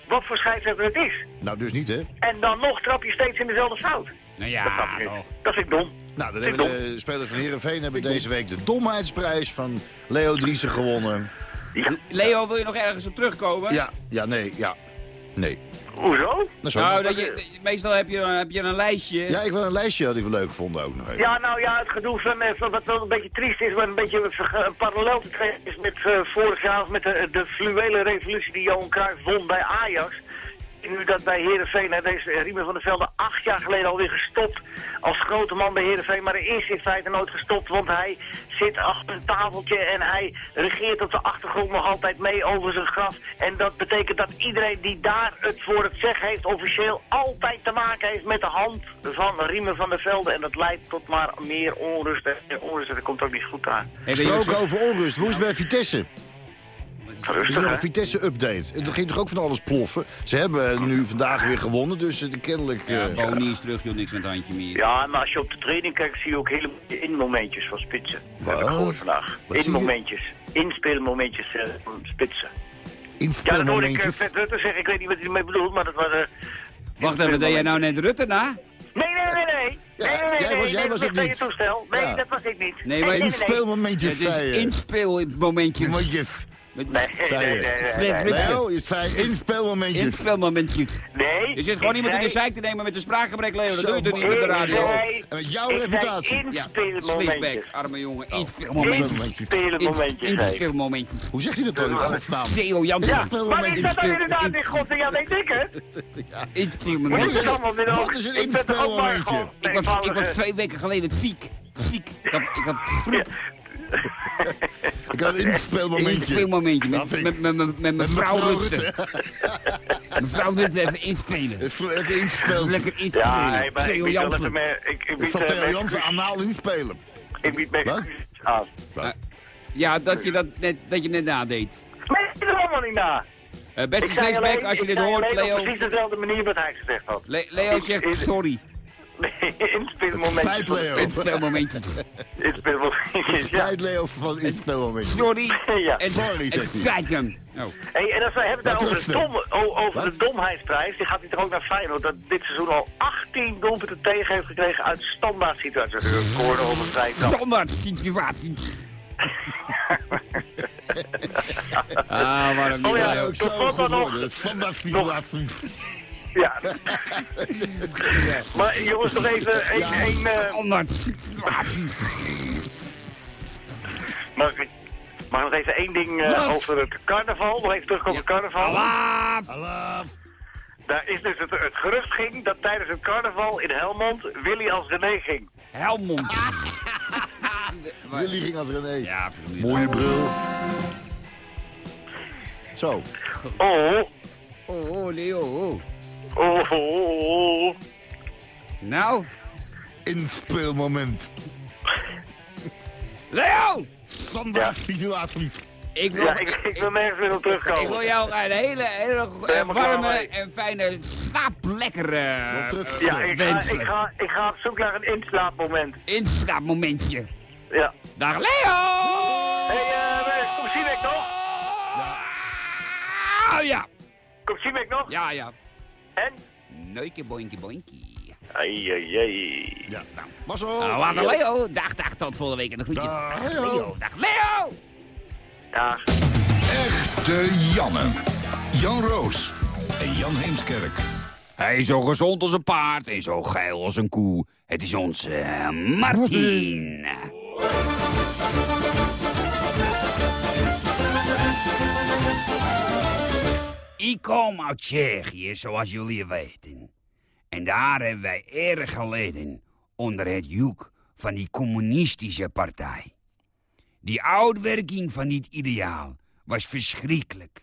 wat voor scheidsrechter het is. Nou, dus niet, hè? En dan nog trap je steeds in dezelfde fout. Nou Dat ja, ik. Dat vind ik dom. Nou, dan hebben de spelers van Heerenveen hebben deze week de domheidsprijs van Leo Driessen gewonnen. Ja. Leo, wil je nog ergens op terugkomen? Ja, ja, nee, ja. Nee. Hoezo? Dat. Nou, dat je, meestal heb je, heb je een lijstje. Ja, ik wil een lijstje dat ik wel leuk vond ook nog even. Ja, nou ja, het gedoe van, eh, van wat wel een beetje triest is, maar een beetje een parallel te trekken is met eh, vorig jaar met de, de fluwele revolutie die Johan Cruijff won bij Ajax. Nu dat bij Heerenveen, hè, deze eh, Riemen van der Velde acht jaar geleden alweer gestopt als grote man bij Heerenveen. Maar hij is in feite nooit gestopt, want hij zit achter een tafeltje en hij regeert op de achtergrond nog altijd mee over zijn graf. En dat betekent dat iedereen die daar het voor het zeggen heeft, officieel altijd te maken heeft met de hand van Riemen van der Velde. En dat leidt tot maar meer onrust. En onrust, dat komt ook niet goed aan. Hey, zo- over onrust. Hoe is het bij Vitesse? Is Rustig, een Vitesse-update. Er ging toch ook van alles ploffen? Ze hebben nu vandaag weer gewonnen, dus eh, kennelijk... Ja, eh, Boni is terug, joh, niks aan het handje meer. Ja, maar als je op de training kijkt, zie je ook hele in-momentjes van spitsen. Dat heb ik Wat? gehoord vandaag. Wat? In-momentjes. Inspeelmomentjes eh, van spitsen. Ja, dat hoorde ik uh, Rutte zeggen. Ik weet niet wat hij ermee bedoelt, maar dat was... eh, Wacht even, deed jij nou net Rutte na? Nee, nee, nee, nee. Ja, nee, nee, nee, jij was- nee, jij nee, was dat het niet. toestel. Nee, Ja. dat was ik niet. Nee, maar nee, nee, Inspelmomentjes, Het is. Nee, zei nee, je. nee, nee, je zei inspelmomentje. Nee. Je zit gewoon iemand in de zeik te nemen met een spraakgebrek, Leo. Dat doe je toch niet op de radio? En met jouw reputatie. Ja, sleepback, arme jongen. Inspelmomentjes. Inspelmomentjes. Inspelmomentjes. Hoe zegt hij dat dan in godsnaam? Theo Jansen. Ja, maar is dat dan inderdaad in godsnaam, denk ik, hè? (laughs) Inspelmomentjes. Wat is een inspelmomentje? Ik was twee weken geleden ziek. Ziek. Ik had, vroeg. (laughs) Ik had een inspelmomentje. Inspeelmomentje. Met, Dat vind met, ik- met, met, met Met mevrouw Rutte. (laughs) Mevrouw Rutte even inspelen. Het is lekker inspelen. Lekker Ja, inspelen. hey, maar ik Theo bied wel even. Ik, ik Ik bied van eh, Theo Jansen anaal inspelen. Ik bied excuus aan. Ja, dat je dat net, dat je net nadeed. Maar ik er allemaal niet na. Eh, beste Ik alleen- als je ik dit hoort, Leo. precies dezelfde manier wat hij gezegd had. Le- Leo Ik- zegt ik- sorry. (laughs) Nee, inspelmomentjes. Spijt, Leo. Een speelmomentje. Inspelmomentjes, ja. Van inspelmomentje. Sorry. Ja. En, Sorry, en zegt hij. kijk hem. Oh. Hey, en als wij hebben het over, de, dom, over Wat? de domheidsprijs, die gaat hij toch ook naar Feyenoord, dat dit seizoen al 18 doelpunten tegen heeft gekregen uit standaard situaties. Een vrije trap. Standaard situatie. (laughs) ah, waarom niet? Oh ja, Tot slot dan nog-. Standaard situatie. Ja. (laughs) maar jongens, nog even één... één, eh, mag, ik, mag nog even één ding eh, over het carnaval? Nog even terug over het carnaval. Hallo. Daar is dus het, het gerucht ging dat tijdens het carnaval in Helmond Willy als René ging. Helmond. (laughs) Willy ging als René. Ja. Mooie bril. Zo. Oh, Oh, oh, Leo. Oh. oh, oh. Nou, Inspeelmoment. Leo! Standaard situatie. Ik wil, Ja, ik, ik wil nergens meer op terugkomen. ik wil jou een hele, hele warme en fijne slaaplekkere terug. Ja, ik ga, ik, ga, ik ga op zoek naar een inslaapmoment. Inslaapmomentje. Ja. Dag Leo! Hé, hey, uh, kom Siemek nog? Oh ja. Kom Siemek nog? Ja, ja. En? Neuke boinkie boinkie. Ai, ai, ai. Ja. Marcel. Nou, later Leo. Dag, dag, tot volgende week en de groetjes. Dag, Dag, Leo. Leo. Dag Leo! Ja. Echte Janne. Jan Roos en Jan Heemskerk. Hij is zo gezond als een paard en zo geil als een koe. Het is onze eh, Martin. (laughs) Ik kom uit Tsjechië, zoals jullie weten. En daar hebben wij erg geleden onder het juk van die communistische partij. Die uitwerking van dit ideaal was verschrikkelijk.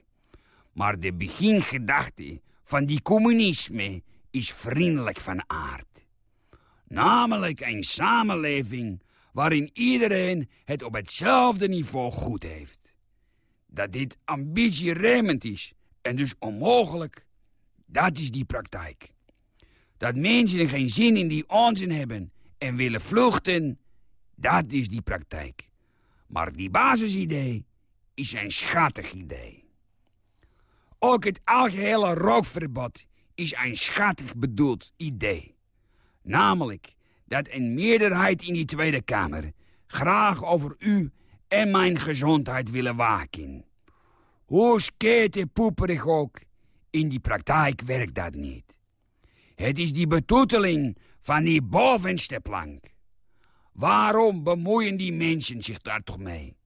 Maar de begingedachte van die communisme is vriendelijk van aard. Namelijk een samenleving waarin iedereen het op hetzelfde niveau goed heeft. Dat dit ambitieremmend is en dus onmogelijk, dat is die praktijk. Dat mensen geen zin in die onzin hebben en willen vluchten, dat is die praktijk. Maar die basisidee is een schattig idee. Ook het algehele rookverbod is een schattig bedoeld idee. Namelijk dat een meerderheid in die Tweede Kamer graag over u en mijn gezondheid willen waken. Hoe poeperig ook, in die praktijk werkt dat niet. Het is die betoeteling van die bovenste plank. Waarom bemoeien die mensen zich daar toch mee?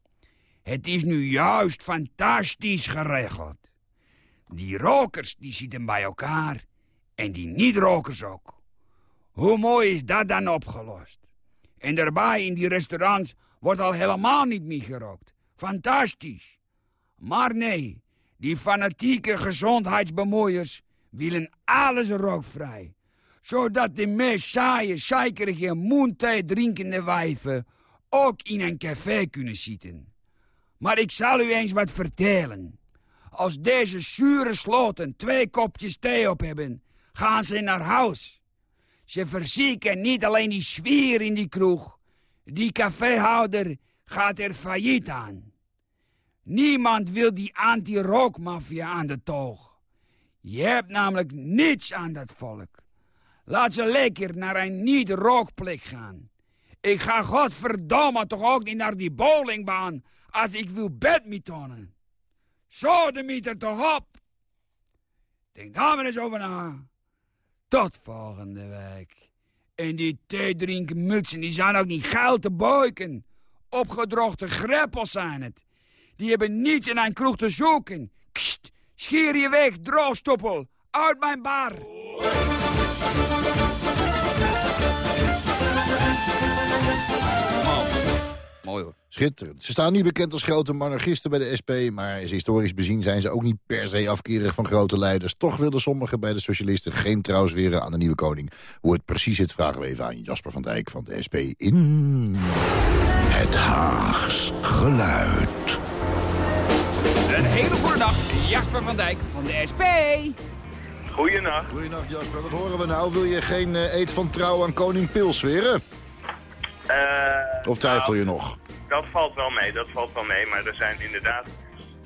Het is nu juist fantastisch geregeld. Die rokers die zitten bij elkaar en die niet-rokers ook. Hoe mooi is dat dan opgelost? En daarbij in die restaurants wordt al helemaal niet meer gerookt. Fantastisch. Maar nee, die fanatieke gezondheidsbemoeiers willen alles rookvrij. Zodat de meest saaie, suikerige, moenthee drinkende wijven ook in een café kunnen zitten. Maar ik zal u eens wat vertellen. Als deze zure sloten twee kopjes thee op hebben, gaan ze naar huis. Ze verzieken niet alleen die sfeer in die kroeg. Die caféhouder gaat er failliet aan. Niemand wil die anti-rookmafia aan de toog. Je hebt namelijk niets aan dat volk. Laat ze lekker naar een niet-rookplek gaan. Ik ga godverdomme toch ook niet naar die bowlingbaan als ik wil badmintonnen. Zo de meter toch op. Denk daar maar eens over na. Tot volgende week. En die theedrinkmutsen die zijn ook niet geil te boiken. Opgedroogde greppels zijn het. Die hebben niets in een kroeg te zoeken. Kst, schier je weg, droogstoppel. Uit mijn bar. Mooi hoor. Schitterend. Ze staan niet bekend als grote monarchisten bij de SP... maar is historisch bezien zijn ze ook niet per se afkerig van grote leiders. Toch willen sommigen bij de socialisten geen trouw zweren aan de nieuwe koning. Hoe het precies zit vragen we even aan Jasper van Dijk van de SP in... Het Haags geluid. Een hele goede dag, Jasper van Dijk van de SP. Goeienacht. Goedenacht Jasper, wat horen we nou? Wil je geen eh, eed van trouw aan koning Pils zweren? Eh, Of twijfel nou, je nog? Dat valt wel mee, dat valt wel mee. Maar er zijn inderdaad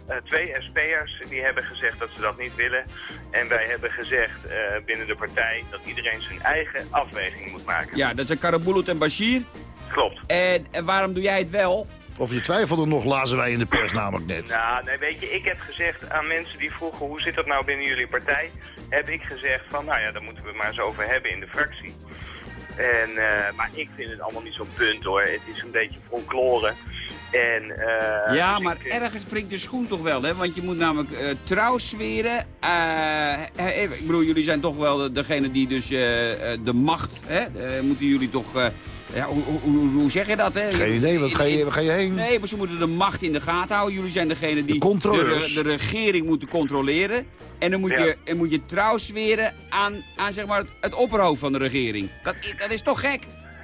eh, twee SP'ers die hebben gezegd dat ze dat niet willen. En wij hebben gezegd eh, binnen de partij dat iedereen zijn eigen afweging moet maken. Ja, dat zijn Karabulut en Bashir. Klopt. En, en waarom doe jij het wel? Of je twijfelde nog, lazen wij in de pers namelijk net. Nou, nee, weet je, ik heb gezegd aan mensen die vroegen hoe zit dat nou binnen jullie partij, heb ik gezegd van, nou ja, daar moeten we maar eens over hebben in de fractie. En, eh, maar ik vind het allemaal niet zo'n punt hoor. Het is een beetje folklore. En, eh, ja, dus maar ik vind- ergens wringt de schoen toch wel, hè? Want je moet namelijk eh, trouw zweren. Eh, eh, ik bedoel, jullie zijn toch wel de- degene die dus eh, eh, de macht, hè? Eh, moeten jullie toch... eh, ja, hoe, hoe, hoe, hoe zeg je dat, hè? Geen idee, wat ga je, waar ga je heen? Nee, maar ze moeten de macht in de gaten houden. Jullie zijn degene die De de, de regering moeten controleren. En dan moet, Ja. je, en moet je trouw zweren aan, aan zeg maar het, het opperhoofd van de regering. Dat, dat is toch gek?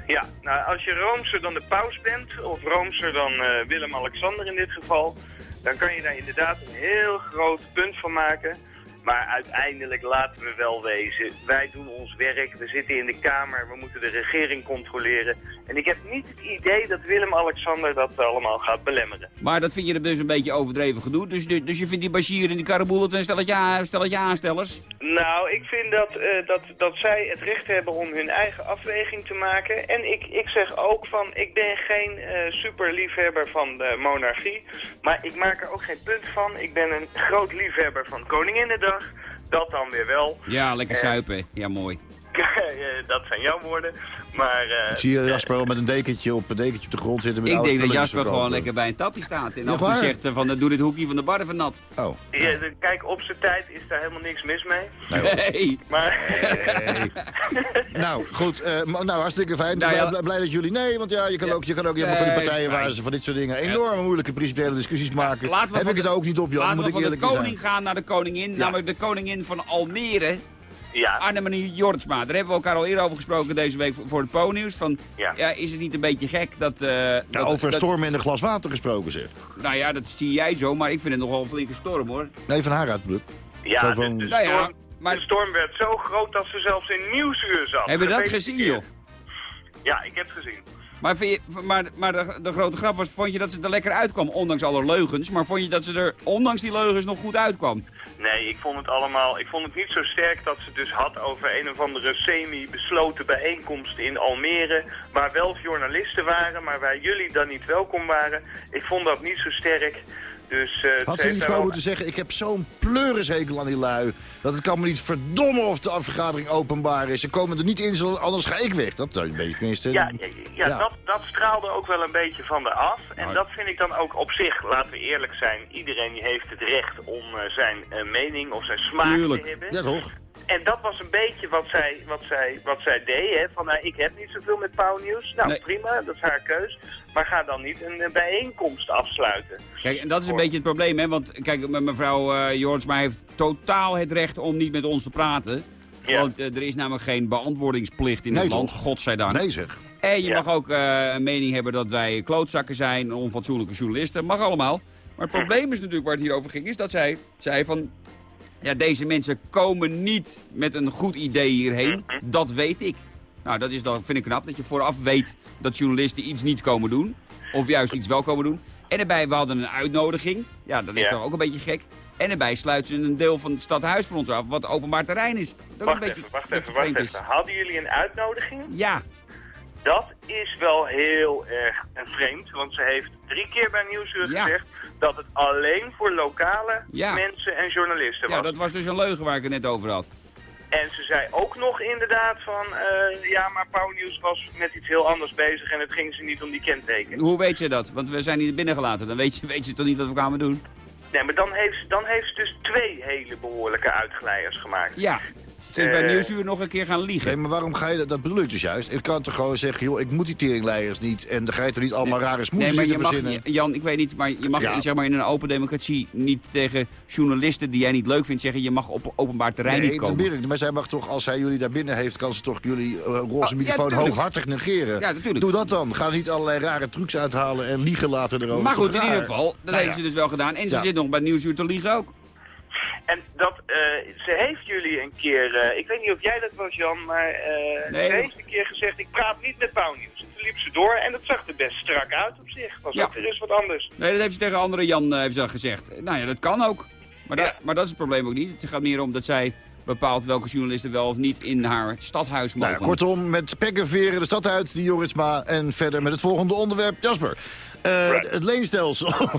Ja, nou als je roomser dan de paus bent, of roomser dan eh, Willem-Alexander in dit geval, dan kan je daar inderdaad een heel groot punt van maken. Maar uiteindelijk laten we wel wezen, wij doen ons werk, we zitten in de Kamer, we moeten de regering controleren. En ik heb niet het idee dat Willem-Alexander dat allemaal gaat belemmeren. Maar dat vind je dus een beetje overdreven gedoe. Dus, dus je vindt die Bashir en die Karabulet een stelletje, stelletje aanstellers? Nou, ik vind dat, eh, dat, dat zij het recht hebben om hun eigen afweging te maken. En ik, ik zeg ook van, ik ben geen eh super liefhebber van de monarchie. Maar ik maak er ook geen punt van. Ik ben een groot liefhebber van Koninginnedag. Dat dan weer wel. Ja, lekker Eh. suipen. Ja, mooi. (laughs) Eh, dat zijn jouw woorden. Maar eh, Ik zie je Jasper wel met een dekentje op, een dekentje op de grond zitten. Met Ik denk dat Jasper gewoon lekker bij een tapje staat. En Ja, af en toe waar? zegt eh, van, eh, doe dit hoekje van de bar even nat. Oh, ja, de- kijk, op zijn tijd is daar helemaal niks mis mee. nee hoor. Nee. Maar Nee. (laughs) nou, goed. eh, nou, hartstikke fijn. Nou ja. blij, blij dat jullie... Nee, want ja, je kan Ja. ook, je kan ook je van die partijen waar ze van dit soort dingen enorme moeilijke principiële discussies maken. Laten we Heb van ik het de- ook niet op, Jan. Laten Moet we ik van de eerlijk zijn. koning gaan naar de koningin. Namelijk de koningin van Almere, ja, Annemarie Jortsma. Daar hebben we elkaar al eerder over gesproken deze week voor- het Po-nieuws. Van, ja. Ja. is het niet een beetje gek dat... eh, Ja, dat over dat- storm in een glas water gesproken, zeg. Nou ja, dat zie jij zo, maar ik vind het nogal een flinke storm, hoor. Nee, van haar uit, ja Zo de, de Nou ja, storm, maar- de storm werd zo groot dat ze zelfs in Nieuwsuur zat. Hebben we dat gezien, joh? Ja, ik heb het gezien. Maar, vind je, maar, maar de, de grote grap was, vond je dat ze er lekker uitkwam? Ondanks alle leugens, maar vond je dat ze er, ondanks die leugens, nog goed uitkwam? Nee, ik vond het allemaal. Ik vond het niet zo sterk dat ze het dus had over een of andere semi-besloten bijeenkomst in Almere. Waar wel journalisten waren, maar waar jullie dan niet welkom waren. Ik vond dat niet zo sterk. Dus, eh, Had ze niet gewoon moeten zeggen, ik heb zo'n pleurishekel aan die lui. Dat het kan me niet verdommen of de vergadering openbaar is. Ze komen er niet in, zo- anders ga ik weg. Dat een beetje tenminste... Ja, ja, ja, Ja. Dat, dat straalde ook wel een beetje van de af. En Nou, dat vind ik dan ook op zich, laten we eerlijk zijn, iedereen die heeft het recht om eh, zijn eh, mening of zijn smaak Tuurlijk. te hebben. Ja, toch? En dat was een beetje wat zij, wat zij, wat zij deed. Hè? Van, nou, ik heb niet zoveel met pauwnieuws. Nou, Nee. prima, dat is haar keus. Maar ga dan niet een, bijeenkomst afsluiten. Kijk, en dat is een beetje het probleem, hè? Want kijk, me- mevrouw Jortsma heeft totaal het recht om niet met ons te praten. Ja. Want eh, er is namelijk geen beantwoordingsplicht in Nee, het land, toch? godzijdank. Nee zeg. En je Ja. mag ook eh, een mening hebben dat wij klootzakken zijn, onfatsoenlijke journalisten. Mag allemaal. Maar het probleem is natuurlijk waar het hier over ging, is dat zij zei van... Ja, deze mensen komen niet met een goed idee hierheen. Dat weet ik. Nou, dat is dan, vind ik knap, dat je vooraf weet dat journalisten iets niet komen doen. Of juist iets wel komen doen. En daarbij, we hadden een uitnodiging. Ja, dat is Ja. toch ook een beetje gek. En daarbij sluiten ze een deel van het stadhuis voor ons af, wat openbaar terrein is. Dat Wacht een beetje, even, wacht even, wacht vreemd is. even. Hadden jullie een uitnodiging? Ja, Dat is wel heel erg vreemd. Want ze heeft drie keer bij Nieuwsuur Ja. gezegd dat het alleen voor lokale Ja. mensen en journalisten was. ja, dat was dus een leugen waar ik het net over had. En ze zei ook nog inderdaad van, eh, ja, maar Pauw Nieuws was met iets heel anders bezig en het ging ze niet om die kenteken. Hoe weet je dat? Want we zijn niet binnengelaten. Dan weet je, weet je toch niet wat we kwamen doen? Nee, maar dan heeft, ze- dan heeft ze dus twee hele behoorlijke uitglijers gemaakt. Ja. Ze is bij Eh. Nieuwsuur nog een keer gaan Nee, liegen. maar waarom ga je dat? Dat bedoel ik dus juist. Ik kan toch gewoon zeggen, joh, ik moet die teringleiers niet. En dan ga je toch niet allemaal rare Nee, smoesjes maar je mag, verzinnen. Jan, ik weet niet, maar je mag Ja. zeg maar, in een open democratie niet tegen journalisten die jij niet leuk vindt zeggen, je mag op openbaar terrein Nee, niet komen. ik. Maar zij mag toch, als hij jullie daar binnen heeft, kan ze toch jullie eh, roze Oh, ja, microfoon tuurlijk. hooghartig negeren. Ja, natuurlijk. Doe dat dan. Ga niet allerlei rare trucs uithalen en liegen laten erover. Maar goed, in ieder geval, dat Nou heeft ja. ze dus wel gedaan. En ze Ja. zit nog bij Nieuwsuur te liegen ook. En dat, eh, ze heeft jullie een keer, eh, ik weet niet of jij dat was Jan, maar eh, Nee, ze heeft een keer gezegd, ik praat niet met Pauwnieuws. En toen liep ze door en dat zag er best strak uit op zich. Was Ja. ook weer eens wat anders. Nee, dat heeft ze tegen andere Jan heeft ze al gezegd. Nou ja, dat kan ook. Maar, da- Ja. maar dat is het probleem ook niet. Het gaat meer om dat zij bepaalt welke journalisten wel of niet in haar stadhuis Nou mogen. ja, kortom, met pek en veren de stad uit, die Joritsma. En verder met het volgende onderwerp. Jasper, eh, Right. het leenstelsel. (laughs)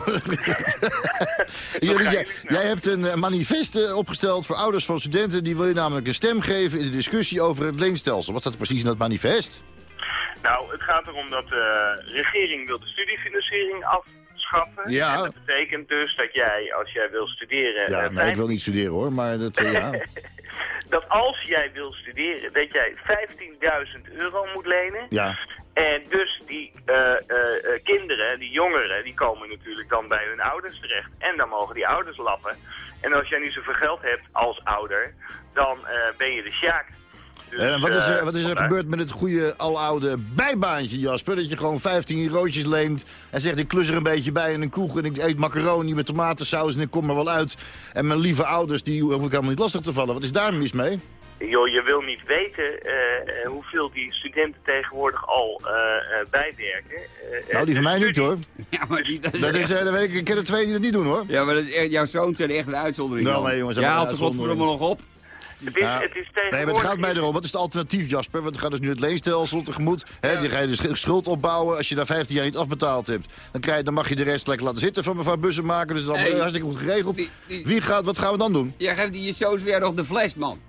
Jullie- jij, hebt een eh, manifest eh, opgesteld voor ouders van studenten. Die wil je namelijk een stem geven in de discussie over het leenstelsel. Wat staat er precies in dat manifest? Nou, het gaat erom dat de regering wil de studiefinanciering afschaffen. Ja. En dat betekent dus dat jij, als jij wil studeren... Ja, nee, ik wil niet studeren hoor, maar dat, ja. (laughs) dat als jij wil studeren, dat jij 15.000 euro moet lenen. ja. En dus die eh, eh, eh, kinderen, die jongeren, die komen natuurlijk dan bij hun ouders terecht. En dan mogen die ouders lappen. En als jij niet zoveel geld hebt als ouder, dan ben je de sjaak. Dus, En wat is er, wat is er gebeurd met het goede aloude bijbaantje, Jasper? Dat je gewoon 15 roodjes leent en zegt ik klus er een beetje bij in een koeg... en ik eet macaroni met tomatensaus en ik kom er wel uit. En mijn lieve ouders, die hoef ik helemaal niet lastig te vallen. Wat is daar mis mee? Joh, je wil niet weten eh, eh, hoeveel die studenten tegenwoordig al eh, bijwerken. Nou, die van de mij niet hoor. (laughs) Ja, maar die, dat is Dat is, echt- eh, dat weet ik, ik ken er twee die dat niet doen hoor. ja, maar dat is echt, jouw zoons zijn echt een uitzondering. Nou, nee, jongens, dat Jij is een haalt ze godverdomme nog op. Het is, Ja. het is Nee, tegenwoordig... maar het gaat mij erom. Wat is het alternatief, Jasper? Want het gaat dus nu het leenstelsel tegemoet. Hè, Die ga je sch- schuld opbouwen. Als je daar 15 jaar niet afbetaald hebt, dan, krijg je, dan mag je de rest lekker laten zitten van mevrouw Bussemaker. Dus dat is allemaal Hey. hartstikke goed geregeld. Die- die- Wie gaat, wat gaan we dan doen? Jij geeft die je zoons weer nog de fles, man.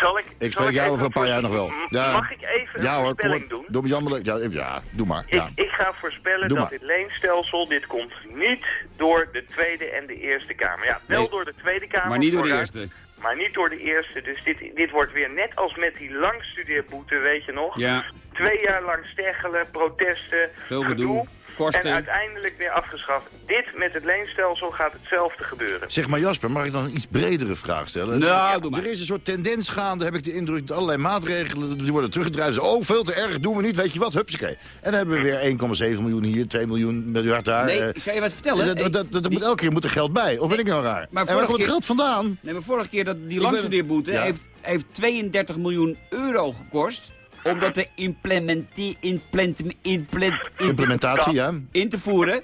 Zal ik, Ik zal spreek jou over een paar jaar nog wel. Ja. Mag ik even Ja een voorspelling doen? Doe me jammerlijk. Ja, ja, doe maar. Ik, Ja. ik ga voorspellen Doe dat maar. dit leenstelsel, dit komt niet door de Tweede en de Eerste Kamer. Ja, wel Nee. door de Tweede Kamer. Maar niet door de eerste. Maar niet door de Eerste. Dus dit, dit wordt weer net als met die langstudeerboete, weet je nog? Ja, Twee jaar lang steggelen, protesten, Veel gedoe, kosten. En uiteindelijk weer afgeschaft. Dit met het leenstelsel gaat hetzelfde gebeuren. Zeg maar Jasper, mag ik dan een iets bredere vraag stellen? Nou, doe maar. Er is een soort tendens gaande, heb ik de indruk, dat allerlei maatregelen die worden teruggedraaid. Oh, veel te erg, doen we niet, weet je wat, hupsakee. En dan hebben we weer 1,7 miljoen hier, 2 miljoen miljard daar. nee, eh. ik zal je wat vertellen. dat, dat, dat, dat moet elke keer moet er geld bij, of ben ik nou raar? maar en waar komt het keer- geld vandaan? Nee, maar vorige keer dat die ben- langstudeerboete Ja. heeft, heeft 32 miljoen euro gekost. Om dat te implementi- implement, implement, Implementatie, ja. in te voeren.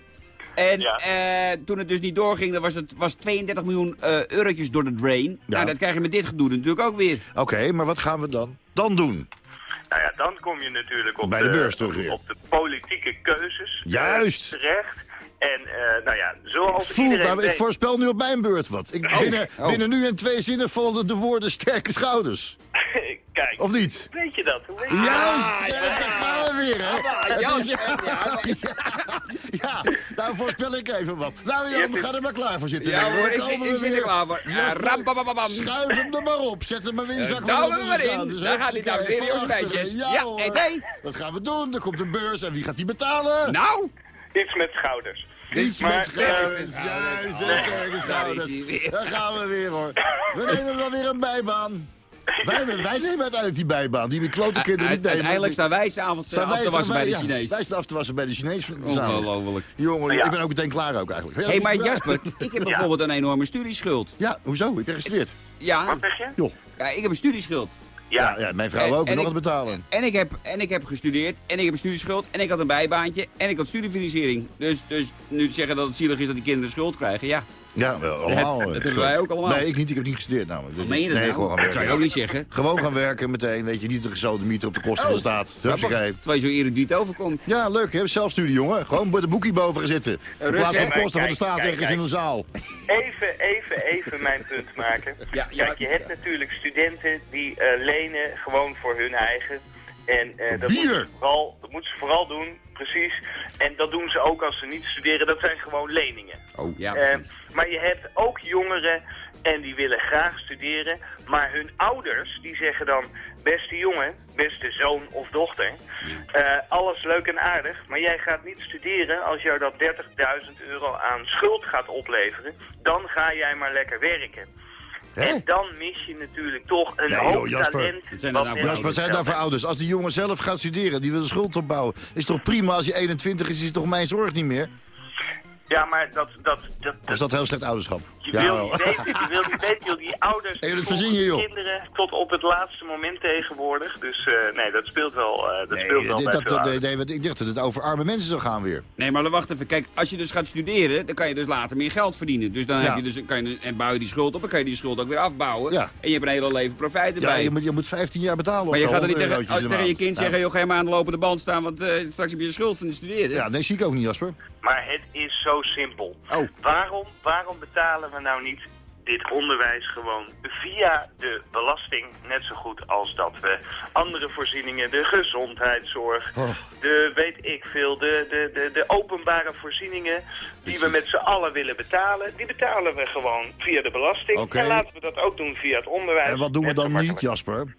En Ja. eh, toen het dus niet doorging, dan was het was 32 miljoen eh, eurotjes door de drain. Nou, dat krijg je met dit gedoe natuurlijk ook weer. Oké, maar wat gaan we dan dan doen? Nou ja, dan kom je natuurlijk op, Bij de beurs weer. op de politieke keuzes eh, Juist. terecht. En eh, nou ja, zoals Voel, iedereen nou, ik voorspel nu op mijn beurt wat. Ik, Oh. binnen, Oh. binnen nu en twee zinnen vallen de woorden sterke schouders. (laughs) Kijk, Of niet? weet je dat? Hoe weet je Juist! Ja, daar gaan we weer, hè? Ja, Ja, nou (laughs) voorspel ik even wat. Nou Jan, we gaan er maar klaar voor zitten. Ja hoor, ik, zit- ik er klaar voor. Uh, Jasper, rambababam. Schuif hem er maar op. Zet hem maar in zak. Uh, douw maar in. Dus Daar gaat hij, dames en heren, jongens meisjes. Ja, Ja, hoor. en hey. Dat gaan we doen. Er komt een beurs. En wie gaat die betalen? Nou, Iets met schouders. Iets maar, met schouders. eh, Juist, nee. sterke schouders. Daar gaan we weer, hoor. We nemen wel weer een bijbaan. Wij, wij nemen uiteindelijk die bijbaan. Die we klote kinderen niet nemen. Uiteindelijk staan wij s'avonds Staan uh, af te wassen bij de ja, Chinees. wij staan af te wassen bij de Chinees. Ongelooflijk. Jongen, Ja. ik ben ook meteen klaar ook eigenlijk. Hé, hey, maar Jasper, ik heb bijvoorbeeld een enorme studieschuld. Ja, hoezo? Ik ben gestudeerd. Ja, Wat zeg je? ja ik heb een studieschuld. Ja, Ja, ja mijn vrouw En- ook. en nog ik- het betalen. En ik, heb, en ik heb gestudeerd, en ik heb een studieschuld, en ik had een bijbaantje, en ik had studiefinanciering. Dus, dus nu te zeggen dat het zielig is dat die kinderen schuld krijgen, ja. Ja, wel allemaal. dat eh, hebben schuld. wij ook allemaal. Nee, ik niet. Ik heb niet gestudeerd namelijk. Dus Meen je dat nee, nou? gewoon gaan dat zou je werken. ook niet zeggen. Gewoon gaan werken meteen. Weet je, niet de gesodemieter op de kosten van de staat. Hupsakee. Terwijl je zo erudiet overkomt. Ja, leuk. Zelfstudie, jongen. Gewoon bij de boekie boven gaan zitten. In Ruud, plaats van de kosten van de staat ergens in een zaal. even, even, even mijn punt maken. Ja, ja. Kijk, je hebt natuurlijk studenten die eh, lenen gewoon voor hun eigen. En eh, dat, bier. moeten ze vooral, dat moeten ze vooral doen, precies. En dat doen ze ook als ze niet studeren. Dat zijn gewoon leningen. Oh. Ja, Eh, maar je hebt ook jongeren en die willen graag studeren. Maar hun ouders die zeggen dan, beste jongen, beste zoon of dochter, eh, alles leuk en aardig. Maar jij gaat niet studeren als jou dat 30.000 euro aan schuld gaat opleveren. Dan ga jij maar lekker werken. Hè? En dan mis je natuurlijk toch een Nee, hoop joh, Jasper. talent. Wat zijn nou Jasper, wat zijn niet dat voor ouders? Als die jongen zelf gaat studeren, die wil de schuld opbouwen. Is toch prima als je 21 is, is toch mijn zorg niet meer? Ja, maar dat... dat, dat, is dat heel slecht ouderschap? Je Ja, wil niet weten, je wil niet weten, joh, die (laughs) ouders Hey, je, kinderen tot op het laatste moment tegenwoordig. Dus eh, nee, dat speelt wel, eh, dat speelt Nee, wel dit- bij dat, veel dat, nee, want ik dacht dat het over arme mensen zou gaan weer. Nee, maar wacht even. Kijk, als je dus gaat studeren, dan kan je dus later meer geld verdienen. Dus dan Ja. heb je dus, kan je, en bouw je die schuld op, dan kan je die schuld ook weer afbouwen. Ja. En je hebt een hele leven profijt Ja, erbij. je moet, je moet 15 jaar betalen maar of je zo, gaat er niet 100 tegen, je kind zeggen, joh, ga je maar aan de lopende band staan, want eh, straks heb je de schuld van het studeren. Ja, nee, zie ik ook niet, Jasper. Maar het is zo simpel. Oh. Waarom, waarom betalen we nou niet dit onderwijs gewoon via de belasting net zo goed als dat we andere voorzieningen, de gezondheidszorg, Oh. de weet ik veel, de, de, de, de openbare voorzieningen die we met z'n allen willen betalen, die betalen we gewoon via de belasting. En laten we dat ook doen via het onderwijs. En wat doen we dan niet. Jasper?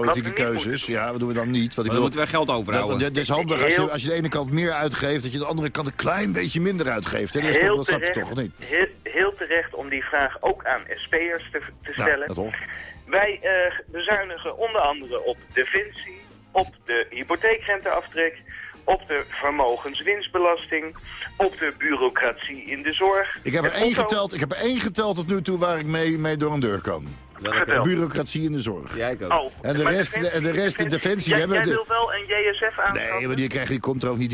Politieke keuzes. Ja, wat doen we dan niet? Wat ik dan bedoel, moeten we geld overhouden. dat is handig als je, als je de ene kant meer uitgeeft... dat je de andere kant een klein beetje minder uitgeeft. Hè? Dat, is toch, Heel dat je terecht, toch, of niet? heel, heel terecht om die vraag ook aan SP'ers te, stellen. dat toch? Wij eh, bezuinigen onder andere op defensie, op de hypotheekrenteaftrek, op de vermogenswinstbelasting, op de bureaucratie in de zorg. Ik heb er Het één geteld, ik heb er één geteld tot nu toe waar ik mee, mee door een deur kan. Bureaucratie in de zorg. Ja, ik ook. Oh, En de rest- de rest, de defensie Jij, hebben jij de- wil wel een JSF aanschaffen? Nee, maar die, krijg, je- die komt er ook niet.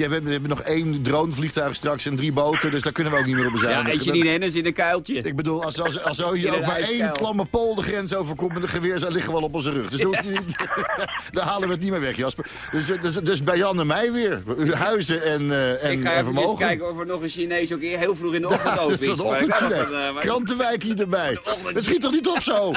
Hebben, we hebben nog één dronevliegtuig straks en drie boten, dus daar kunnen we ook niet meer op Ja, bezuinigen. eet je niet hennis in een kuiltje. Ik bedoel, als, als, als zo In hier een ook maar één klamme Pool de grens overkomt met een geweer, dan liggen we wel op onze rug. Dus je niet, (laughs) daar halen we het niet meer weg, Jasper. Dus, dus, dus bij Jan en mij weer. Huizen en, eh en, ik ga en even vermogen. kijken of er nog een Chinees ook heel vroeg in de (laughs) ochtend Ja, open dat is. is eh, maar- Krantenwijk hier erbij. ochtend- Het schiet toch niet op zo?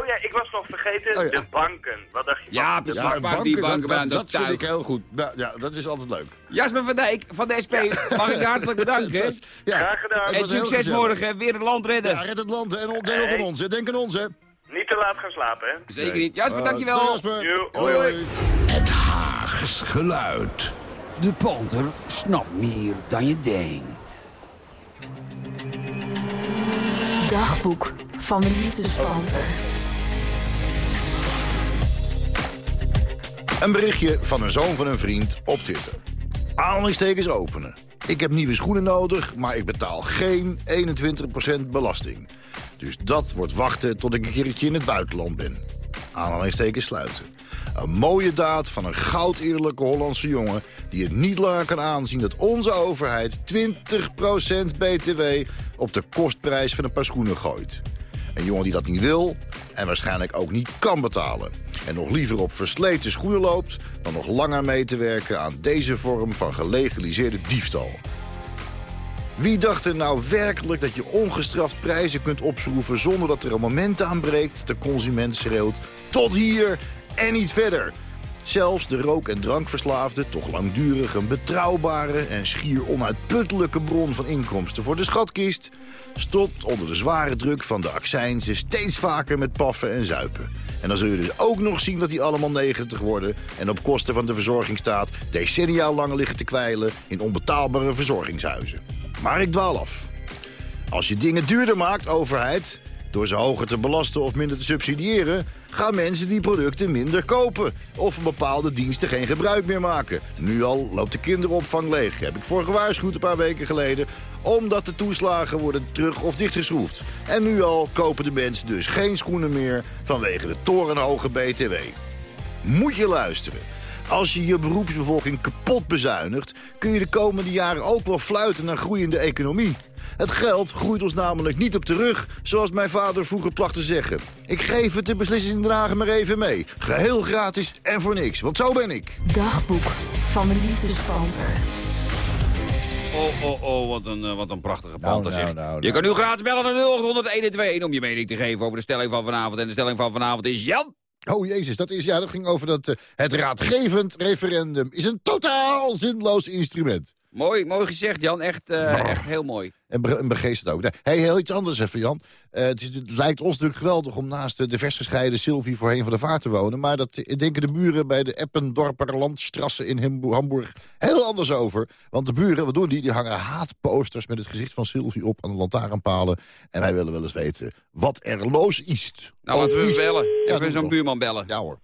Oh ja, ik was nog vergeten, Oh ja. de banken. Wat dacht je Ja, van? precies. Ja, pak die banken dat, aan dat, dat dat vind ik tuig. heel goed. Ja, ja, dat is altijd leuk. Jasper van Dijk van de SP, mag ik je hartelijk (laughs) bedanken. Ja, Graag gedaan. En succes morgen, weer het land redden. Ja, red het land en denk ook aan ons. hè. Denk aan ons, hè. Niet te laat gaan slapen, hè? Zeker niet. Jasper, Uh, dankjewel. doei, Jasper. Hoi, hoi. Het Haags geluid. De panter snapt meer dan je denkt. Dagboek van de liefdespanter. Een berichtje van een zoon van een vriend op Twitter. Aanhalingstekens openen. Ik heb nieuwe schoenen nodig, maar ik betaal geen 21% belasting. Dus dat wordt wachten tot ik een keertje in het buitenland ben. Aanhalingstekens sluiten. Een mooie daad van een goudeerlijke Hollandse jongen... die het niet langer kan aanzien dat onze overheid 20% btw... op de kostprijs van een paar schoenen gooit. Een jongen die dat niet wil en waarschijnlijk ook niet kan betalen. En nog liever op versleten schoenen loopt... dan nog langer mee te werken aan deze vorm van gelegaliseerde diefstal. Wie dacht er nou werkelijk dat je ongestraft prijzen kunt opschroeven... zonder dat er een moment aanbreekt, de consument schreeuwt... tot hier en niet verder. Zelfs de rook- en drankverslaafde, toch langdurig een betrouwbare... en schier onuitputtelijke bron van inkomsten voor de schatkist... stopt onder de zware druk van de accijnzen steeds vaker met paffen en zuipen. En dan zul je dus ook nog zien dat die allemaal 90 worden... en op kosten van de verzorgingsstaat decennia lang liggen te kwijlen... in onbetaalbare verzorgingshuizen. Maar ik dwaal af. Als je dingen duurder maakt, overheid, door ze hoger te belasten of minder te subsidiëren, gaan mensen die producten minder kopen of bepaalde diensten geen gebruik meer maken. Nu al loopt de kinderopvang leeg, heb ik voor gewaarschuwd een paar weken geleden, omdat de toeslagen worden terug of dichtgeschroefd. En nu al kopen de mensen dus geen schoenen meer vanwege de torenhoge BTW. Moet je luisteren. Als je je beroepsbevolking kapot bezuinigt... kun je de komende jaren ook wel fluiten naar groeiende economie. Het geld groeit ons namelijk niet op de rug, zoals mijn vader vroeger placht te zeggen. Ik geef het de beslissingsdrager maar even mee. Geheel gratis en voor niks, want zo ben ik. Dagboek van de liefdespanter. Oh, oh, oh, wat een, eh, wat een prachtige Nou, panter nou, zeg. nou, Je nou. kan nu gratis bellen naar 0800 om je mening te geven over de stelling van vanavond. En de stelling van vanavond is Jan. Oh jezus, dat, is, ja, dat ging over dat eh, het raadgevend referendum is een totaal zinloos instrument. Mooi, mooi gezegd Jan, echt, eh, echt heel mooi. En, be en begeesterd ook. Nee, hey, heel iets anders even, Jan. Eh, het, is, het lijkt ons natuurlijk geweldig om naast de, de versgescheiden Sylvie voorheen van de vaart te wonen. Maar dat denken de buren bij de Eppendorper Landstrasse in Hamburg heel anders over. Want de buren, wat doen die? Die hangen haatposters met het gezicht van Sylvie op aan de lantaarnpalen. En wij willen wel eens weten wat er los is. Nou, laten we Oh, bellen. Ja, Even zo'n buurman bellen. Ja hoor.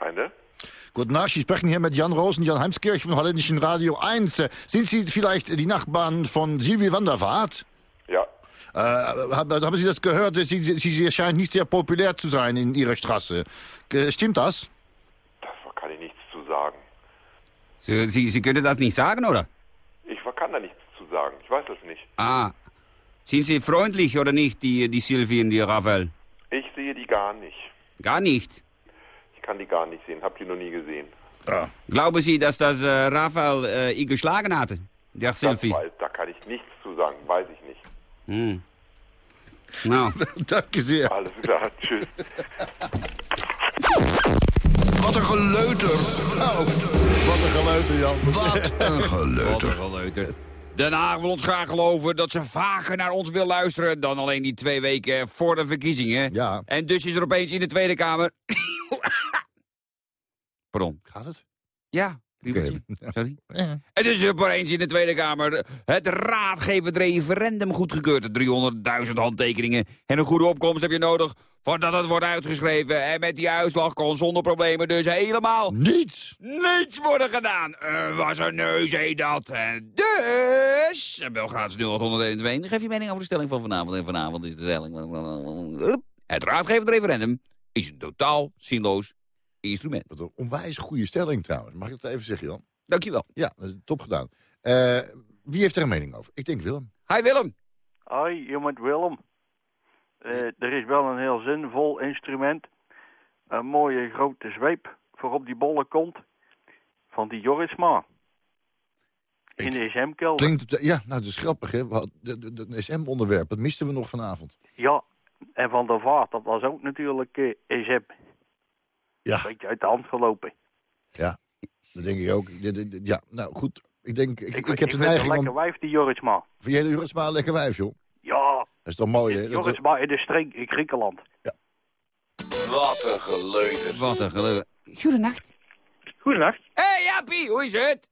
Einde. Guten Tag, Sie sprechen hier mit Jan Rosen, Jan Heimskirch vom Holländischen Radio 1. Äh, Sind Sie vielleicht die Nachbarn von Sylvie Wandervaart? Ja, Äh, hab- haben Sie das gehört? Sie, Sie, Sie scheint nicht sehr populär zu sein in Ihrer Straße. Stimmt das? da kann ich nichts zu sagen. Sie, Sie, Sie können das nicht sagen, oder? Ich kann da nichts zu sagen. Ich weiß das nicht. Ah. Sind Sie freundlich oder nicht, die, die Sylvie und die Raphael? Ich sehe die gar nicht. Gar nicht. Ich kann die gar nicht sehen. Hab die noch nie gesehen. Glauben Sie, dass das äh, Raphael äh, ihn geschlagen hatte? Der Das Sylvie? weiß, da kann ich nichts zu sagen. Weiß ich nicht. Hm. Nou, (laughs) Danke sehr. Alles klar. (laughs) Tschüss. Wat een geleuter. Wat een geleuter, Jan. Wat een (laughs) wat geleuter. een geleuter. Den Haag wil ons graag geloven dat ze vaker naar ons wil luisteren... dan alleen die twee weken voor de verkiezingen. Ja. En dus is er opeens in de Tweede Kamer... (coughs) Pardon. Gaat het? Ja, Sorry. Ja. En dus is opeens in de Tweede Kamer het raadgevend referendum goedgekeurd. 300.000 handtekeningen en een goede opkomst heb je nodig voordat het wordt uitgeschreven. En met die uitslag kon zonder problemen dus helemaal Niets. niets worden gedaan. Er was een neus, hé dat. En dus... Belgraadse 0801 Geef je mening over de stelling van vanavond. En vanavond is de stelling... Het raadgevend referendum is een totaal zinloos instrument. Wat een onwijs goede stelling trouwens. Mag ik dat even zeggen, Jan? Dankjewel. Ja, dat is top gedaan. Eh, wie heeft er een mening over? Ik denk Willem. Hi Willem. Hoi, je met Willem. Eh, er is wel een heel zinvol instrument. Een mooie grote zweep voor op die bolle kont van die Jorisma. In de SM-kelder. Klinkt, het- ja, nou, dat is grappig, hè? De- de- de- Een SM-onderwerp, dat misten we nog vanavond. Ja, en van der Vaart, dat was ook natuurlijk eh SM. Ja. Beetje uit de hand gelopen. Ja, dat denk ik ook. Ja, nou goed. Ik denk, ik, ik, Ik, heb de het een neiging lekker om... wijf, die Jorisma. Vind jij de Jurisma een lekker wijf, joh? Ja, Dat is toch mooi, hè? Jorisma in de streek in Griekenland. Wat een geleuter. Wat een geluk. Goedenacht. Goedenacht. Hé hey, Jaapie, hoe is het?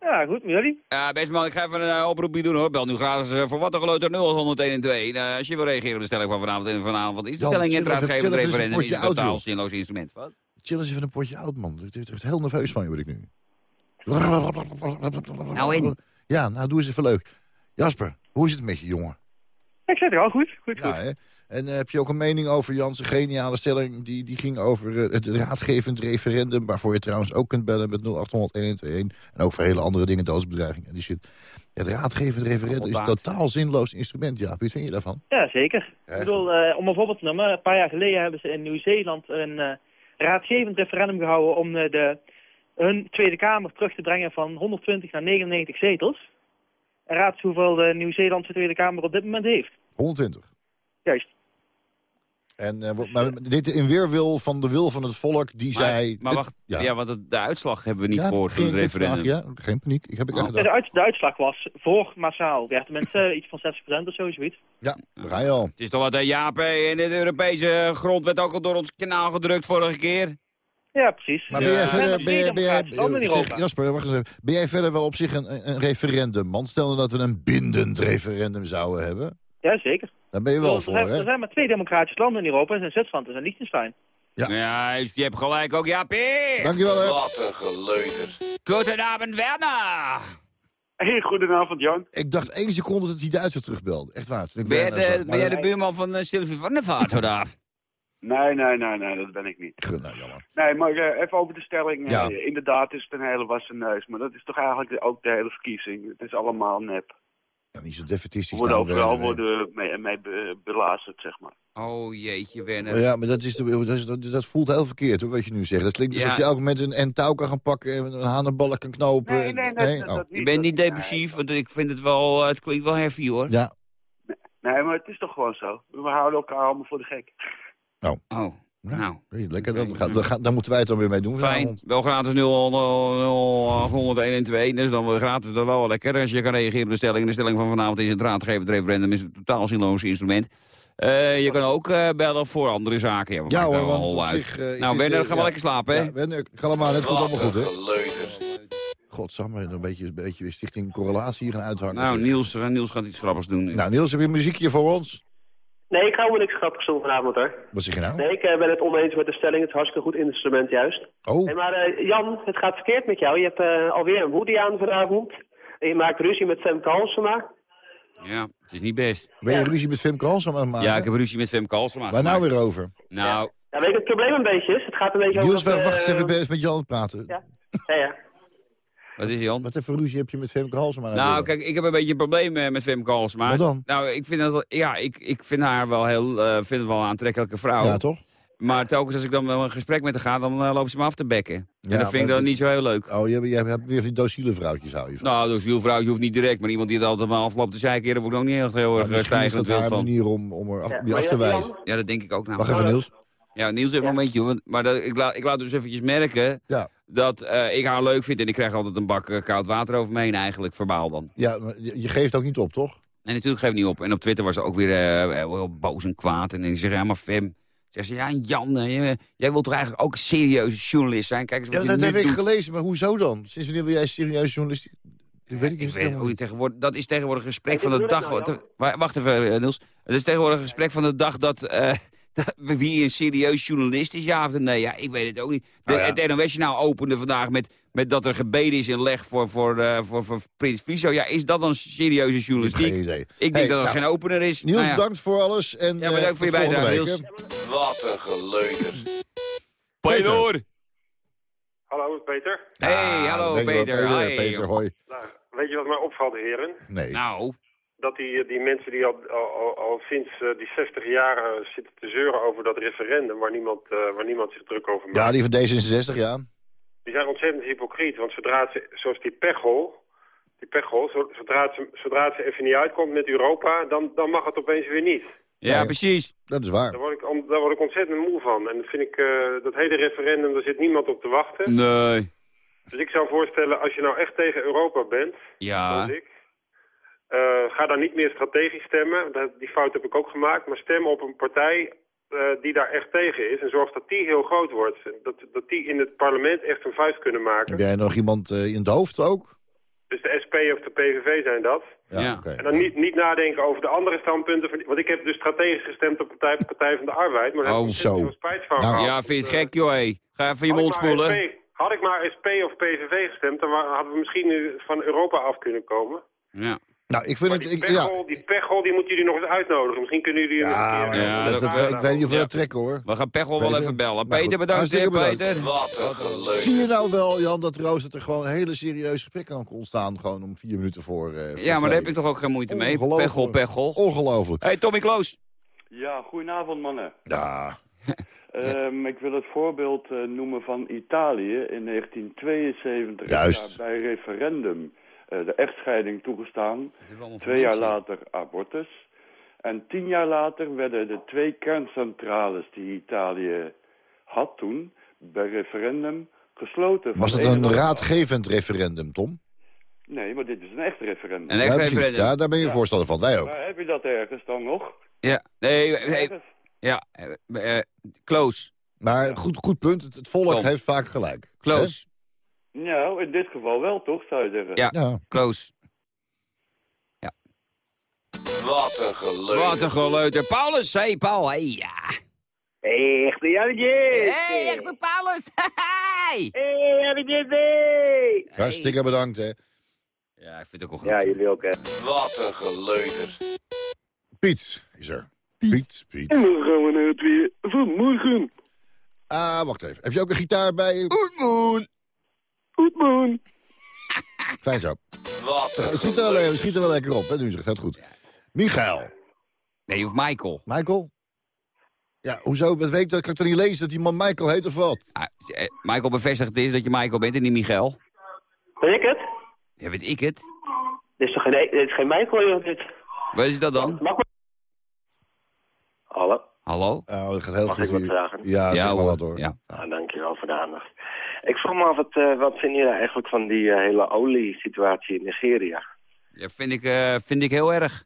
Ja, goed, met jullie? Ja, best man, ik ga even een oproepje doen hoor. Bel nu gratis eh, voor wat een geleuter 0112. Uh, als je wil reageren op de stelling van vanavond en vanavond is de Jan, stelling in chill het even- raadgevend chill even referendum is een potje oud, totaal zinloos instrument. Wat? Chill eens even een potje oud, man. Ik word echt heel nerveus van je, word ik nu. Nou, en? Ja, nou, doe eens even leuk. Jasper, hoe is het met je, jongen? Ik zit er al goed. Goed, Ja, goed. hè? En eh, heb je ook een mening over Jans' geniale stelling? Die, die ging over eh, het raadgevend referendum... waarvoor je trouwens ook kunt bellen met 0800-1121. En ook voor hele andere dingen, doodsbedreiging en die shit. Het raadgevend referendum is een totaal zinloos instrument, ja. Wat vind je daarvan? Ja, zeker. Ja, ik bedoel, eh, om een voorbeeld te noemen, een paar jaar geleden hebben ze in Nieuw-Zeeland een eh, raadgevend referendum gehouden om eh, de, hun Tweede Kamer terug te brengen van 120 naar 99 zetels. En raad eens hoeveel de Nieuw-Zeelandse Tweede Kamer op dit moment heeft. 120. Juist. En eh, maar dit in weerwil van de wil van het volk, die Maar, zei... maar dit- wacht, ja, want de uitslag hebben we niet Ja, gehoord van geen, het vraag, referendum. ja, geen paniek. Ik heb ik echt Oh. De, uit, de uitslag was voor massaal. Werd de mensen iets van 60% of zo, zoiets. Ja, daar ga je al. Het is toch wat, hè, Jaap, hè? in de Europese grond werd ook al door ons kanaal gedrukt vorige keer. Ja, precies. Maar ben jij Er verder, ben jij, ben. Jasper, wacht eens even. Ben jij verder wel op zich een, een referendum, man? Stel nou dat we een bindend referendum zouden hebben. Ja, zeker. Daar ben je wel voor, er, zijn, er hè? zijn maar twee democratische landen in Europa. Dat zijn Zwitserland en Liechtenstein. Ja. Ja, je hebt gelijk ook, Jaapie. Dankjewel, hè? Wat een geleuter. Goedenavond, Werner. Hey, goedenavond Jan. Ik dacht één seconde dat die Duitser terugbelde. Echt waar. Ben jij de, Maar- ben jij de buurman van uh, Sylvie van der Vaart, hoor, daar? Nee, nee, nee, nee, dat ben ik niet. Goed, nou, jammer. Nee, maar eh, even over de stelling. Eh, Ja. inderdaad is het een hele wassen neus. Maar dat is toch eigenlijk ook de hele verkiezing. Het is allemaal nep. Ja, niet zo We defetistisch. worden nou, overal Werner, worden mee, mee be- belazerd, zeg maar. Oh, jeetje, Werner. Maar ja, maar dat, is de, dat, is- dat, dat voelt heel verkeerd, hoor, wat je nu zegt. Dat klinkt alsof Ja. je elk moment een, een touw kan gaan pakken... en een hanenballen kan knopen. Nee, en- nee, nee. dat, Oh. dat Je bent niet dat- depressief, want ik vind het wel, eh, het klinkt wel heavy, hoor. Ja, Nee, maar het is toch gewoon zo. We houden elkaar allemaal voor de gek. Oh, Ja. Nou. lekker. Dan, gaan- dan, dan moeten wij het dan weer mee doen Fijn. Wel gratis 080112. Dus dan gratis dan wel lekker. Als je kan reageren op de stelling. De stelling van vanavond is het raadgevend referendum is een totaal zinloos instrument. Eh, je kan ook eh, bellen voor andere zaken. Ja, hoor, er want op zich... eh, nou, Werner, eh, ga maar ja. lekker slapen, hè? Ja, Werner, ga allemaal net goed, allemaal Wat goed, hè? Godsamme, een beetje, een beetje weer stichting correlatie hier gaan uithangen. Nou, zeg. Niels, eh, Niels gaat iets grappigs doen. Nou, Niels, heb je een muziekje voor ons? Nee, ik hou me niks grappigs doen vanavond hoor. Wat zeg je nou? Nee, ik eh, ben het oneens met de stelling. Het is hartstikke goed instrument juist. Oh. Hey, maar eh, Jan, het gaat verkeerd met jou. Je hebt eh, alweer een woody aan vanavond. En je maakt ruzie met Femke Halsema. Ja, het is niet best. Ben je ruzie met aan het maken? Ja, ik heb ruzie met Femke Halsema. Waar nou weer over? Nou, Ja, weet het probleem een beetje is? Het gaat een beetje Niels, over... wacht eens even, met Jan aan het praten. Ja, ja. ja. Wat is Jan? Wat voor ruzie heb je met Femke Halsema? Nou, kijk, ik heb een beetje een probleem eh, met Femke Halsema. Wat dan? Nou, ik vind, dat, wel- ja, ik, ik vind haar wel heel, eh, vind het wel een aantrekkelijke vrouw. Ja, toch? Maar telkens als ik dan wel een gesprek met haar ga, dan uh, loopt ze me af te bekken. en Ja, dat vind ik dan niet zo heel leuk. Oh, je, hebt- je hebt weer van die dociele vrouwtjes, hou je van. Nou, dus een vrouwtje hoeft niet direct, maar iemand die het altijd maar afloopt te zeiken, daar word ik ook niet heel, heel Maar erg misschien is stijgend van. manier om, om er af, Ja, te wijzen. Ja, dat denk ik ook nou. Wacht even, Niels. Ja, Niels, even een momentje. want- Maar dat, ik, laat, ik laat dus eventjes merken Ja. Dat eh, ik haar leuk vind. En ik krijg altijd een bak eh, koud water over me heen eigenlijk, verbaal dan. Ja, maar je, geeft ook niet op, toch? En natuurlijk geef ik niet op. En op Twitter was ze ook weer eh, heel, boos en kwaad. En ik zeg, ja maar Fem. Zegt ze, ja Jan, jij, jij wilt toch eigenlijk ook een serieuze journalist zijn? Kijk eens Ja, wat dat je heb ik doet. gelezen, maar hoezo dan? Sinds wanneer wil jij serieus journalist... Dat weet ik Ik niet. weet tegenwoordig. Dat is tegenwoordig een gesprek van de dag. nou, Wacht even, Niels. Het is tegenwoordig een gesprek van de dag dat, eh, dat (laughs) wie een serieus journalist is, ja of nee. Ja, ik weet het ook niet. De, Nou ja. Het NOS-journaal opende vandaag met, met dat er gebeden is in leg voor, voor, eh, voor, voor Prins Friso. Ja, is dat dan serieuze journalistiek? Geen idee. Ik denk Hey, dat het nou, geen opener is. Niels, Nou ja. bedankt voor alles. En, Ja, bedankt eh, voor je bijdrage, Niels. Wat een geleuter. Peter! Hallo, Peter. Hey, Ah, hallo Peter. Peter, Hi. Peter, hoi. Nou, weet je wat mij opvalt, heren? Nee. Nou, Dat die, die mensen die al, al, sinds eh, die 60 jaar eh, zitten te zeuren over dat referendum... waar niemand, eh, waar niemand zich druk over maakt... Ja, die van D66, ja. Die zijn ontzettend hypocriet, want zodra ze, zoals die pechhol... Die pechhol, zo- zodra ze- zodra ze even niet uitkomt met Europa... dan, dan mag het opeens weer niet. ja, Nee. precies. Dat is waar. Daar word ik, daar word ik ontzettend moe van. En dat vind ik, eh, dat hele referendum, daar zit niemand op te wachten. Nee. Dus ik zou voorstellen, als je nou echt tegen Europa bent... Ja. zoals ik. Eh, ga dan niet meer strategisch stemmen. Dat, die fout heb ik ook gemaakt. Maar stem op een partij eh, die daar echt tegen is. En zorg dat die heel groot wordt. Dat, dat die in het parlement echt een vuist kunnen maken. Heb jij nog iemand eh, in het hoofd ook? Dus de SP of de PVV zijn dat. Ja. En dan niet, niet nadenken over de andere standpunten. van- Want ik heb dus strategisch gestemd op Partij, partij van de Arbeid. Maar daar heb Oh, ik ontzettend zo. veel spijt van Nou. Ja, vind je het gek, joh. Ga even je mond spoelen. SP had ik maar SP of PVV gestemd, dan hadden we misschien nu van Europa af kunnen komen. Ja. Nou, ik vind Maar het... die Ik, ja, pechhol, die pechhol, die moeten jullie nog eens uitnodigen. Misschien kunnen jullie... ja, een maar keer- Ja, dat, dat- dat- ik weet niet of we Ja. dat trekken, hoor. We gaan Pechel wel even bellen. Nou Peter, bedankt. Peter. Wat een geleuter. Zie je nou wel, Jan, dat Roos dat er gewoon een hele serieus gesprek kan ontstaan... gewoon om vier minuten voor... eh, voor Ja, maar daar heb ik toch ook geen moeite mee. Ongelooflijk. Pechel, Pechel. Ongelooflijk. hey, Tommy Kloos. Ja, goedenavond mannen. Ja, (laughs) Ehm, ik wil het voorbeeld eh, noemen van Italië in 1972. is Juist. daar bij referendum de echtscheiding toegestaan. Twee jaar later abortus. En tien jaar later werden de twee kerncentrales die Italië had toen... bij referendum gesloten. was dat een raadgevend referendum, Tom? Nee, maar dit is een echt referendum. Een echt ja, referendum. Ja, daar ben je Ja. voorstander van. Wij ook. Waar heb je dat ergens dan nog? Ja, nee, Ergens? ja, eh, eh, Kloos. Maar goed, goed punt. Het, volk Tom. heeft vaak gelijk. Kloos. Nou, in dit geval wel toch, zou je zeggen. Ja? Ja. Kloos. Wat een geleuter. Wat een geleuter. Paulus, hey Paul, hey, ja. Echte Jannetje! Hey, echte Paulus, (laughs) hey. Hey, Jannetje! Hey. Hartstikke bedankt, hè. Ja, ik vind het ook wel Ja, goed. jullie ook, hè. Wat een geleuter. Piet is er. Piet, Piet. En dan gaan we naar het weer van morgen. Ah, wacht even. Heb je ook een gitaar bij je? Goedmoen. Fijn zo. Wat een schieten, wel, schieten wel lekker op, hè, nu. Gaat goed. Michael. Nee, of Michael. Michael? Ja, hoezo? Wat weet ik, dat kan ik toch niet lezen dat die man Michael heet of wat? Ah, eh, Michael bevestigt is dat je Michael bent en niet Michael. Ben ik het? Ja, weet ik het. Dit is toch geen, dit is geen Michael, joh, dit. Wat is dat dan? Mag. Hallo? Hallo? Oh, dat gaat heel Mag goed. ik wat vragen? Ja, zeg maar hoor. wat hoor. Ja. Ah, dankjewel voor de aandacht. Ik vroeg me af, wat, eh, wat vinden jullie eigenlijk van die eh, hele oliesituatie in Nigeria? Ja, vind, ik, eh, vind ik heel erg.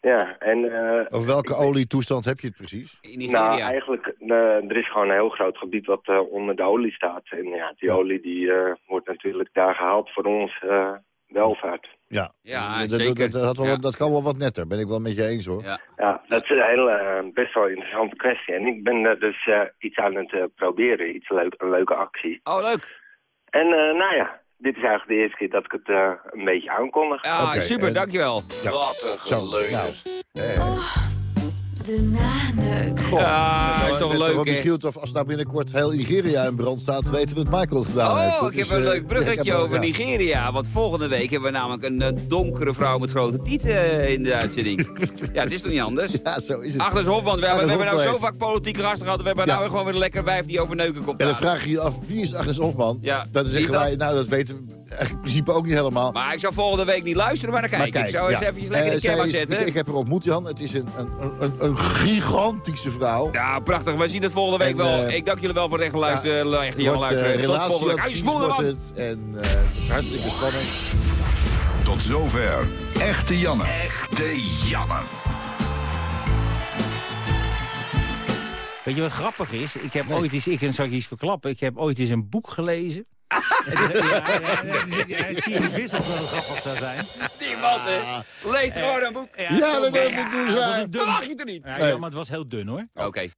Ja, en... eh, Over welke olietoestand heb je het precies? In Nigeria. Nou, eigenlijk, eh, er is gewoon een heel groot gebied wat eh, onder de olie staat. En ja, die Ja. olie die eh, wordt natuurlijk daar gehaald voor ons, eh, welvaart. Ja, Ja, dat, dat- zeker. Dat, had wel, Ja. wat- dat kan wel wat netter, ben ik wel met je eens hoor. Ja. Ja, dat is een hele, eh, best wel interessante kwestie. En ik ben er dus eh, iets aan het eh, proberen, iets leuk, een leuke actie. Oh, leuk. En eh, nou ja, dit is eigenlijk de eerste keer dat ik het eh, een beetje aankondig. Ja, super, en- dankjewel. Wat een geleuter. nou. De naneuk. goh. Ja, Nou, is toch leuk, hè? Beschreeuwd of als nou binnenkort heel Nigeria in brand staat, weten we dat Michael het gedaan heeft. Oh, ik is, heb een eh, leuk bruggetje (laughs) ik over ja. Nigeria. Want volgende week hebben we namelijk een eh, donkere vrouw met grote tieten eh, in de uitzending. (laughs) ja, het is toch niet anders? Ja, zo is het. Agnes Hofman, we hebben, we hebben nou zo vaak politieke gasten gehad. We hebben Ja. nou gewoon weer een lekker wijf die over neuken komt En dan vraag je je af, wie is Agnes Hofman? Ja, Dan wie zeggen is wij, nou dat weten we eigenlijk in principe ook niet helemaal. Maar ik zou volgende week niet luisteren, maar dan Maar kijken. ik zou eens eventjes lekker Eh, de camera zetten. Ik, ik heb haar ontmoet, Jan. Het is een, een, een, een gigantische vrouw. Ja, prachtig. We zien het volgende week En, wel. eh, ik dank jullie wel voor het echt luisteren. Ja, echt Jan Wordt eh, luisteren. Tot volgende week. Wordt het. En eh, hartstikke spannend. Tot zover. Echte Janne. Echte Janne. Weet je wat grappig is? Ik heb ooit eens, ik zal je iets verklappen, ik heb ooit eens een boek gelezen. Ja, ja, ja, ja, ja, ja, zie je wist dat het grappig zou zijn. Niemand, hè. Leest gewoon een boek. Ja, dat ja, heb ik dus een dun- Verwacht je er niet. Ja, ja, maar het was heel dun hoor. Oké.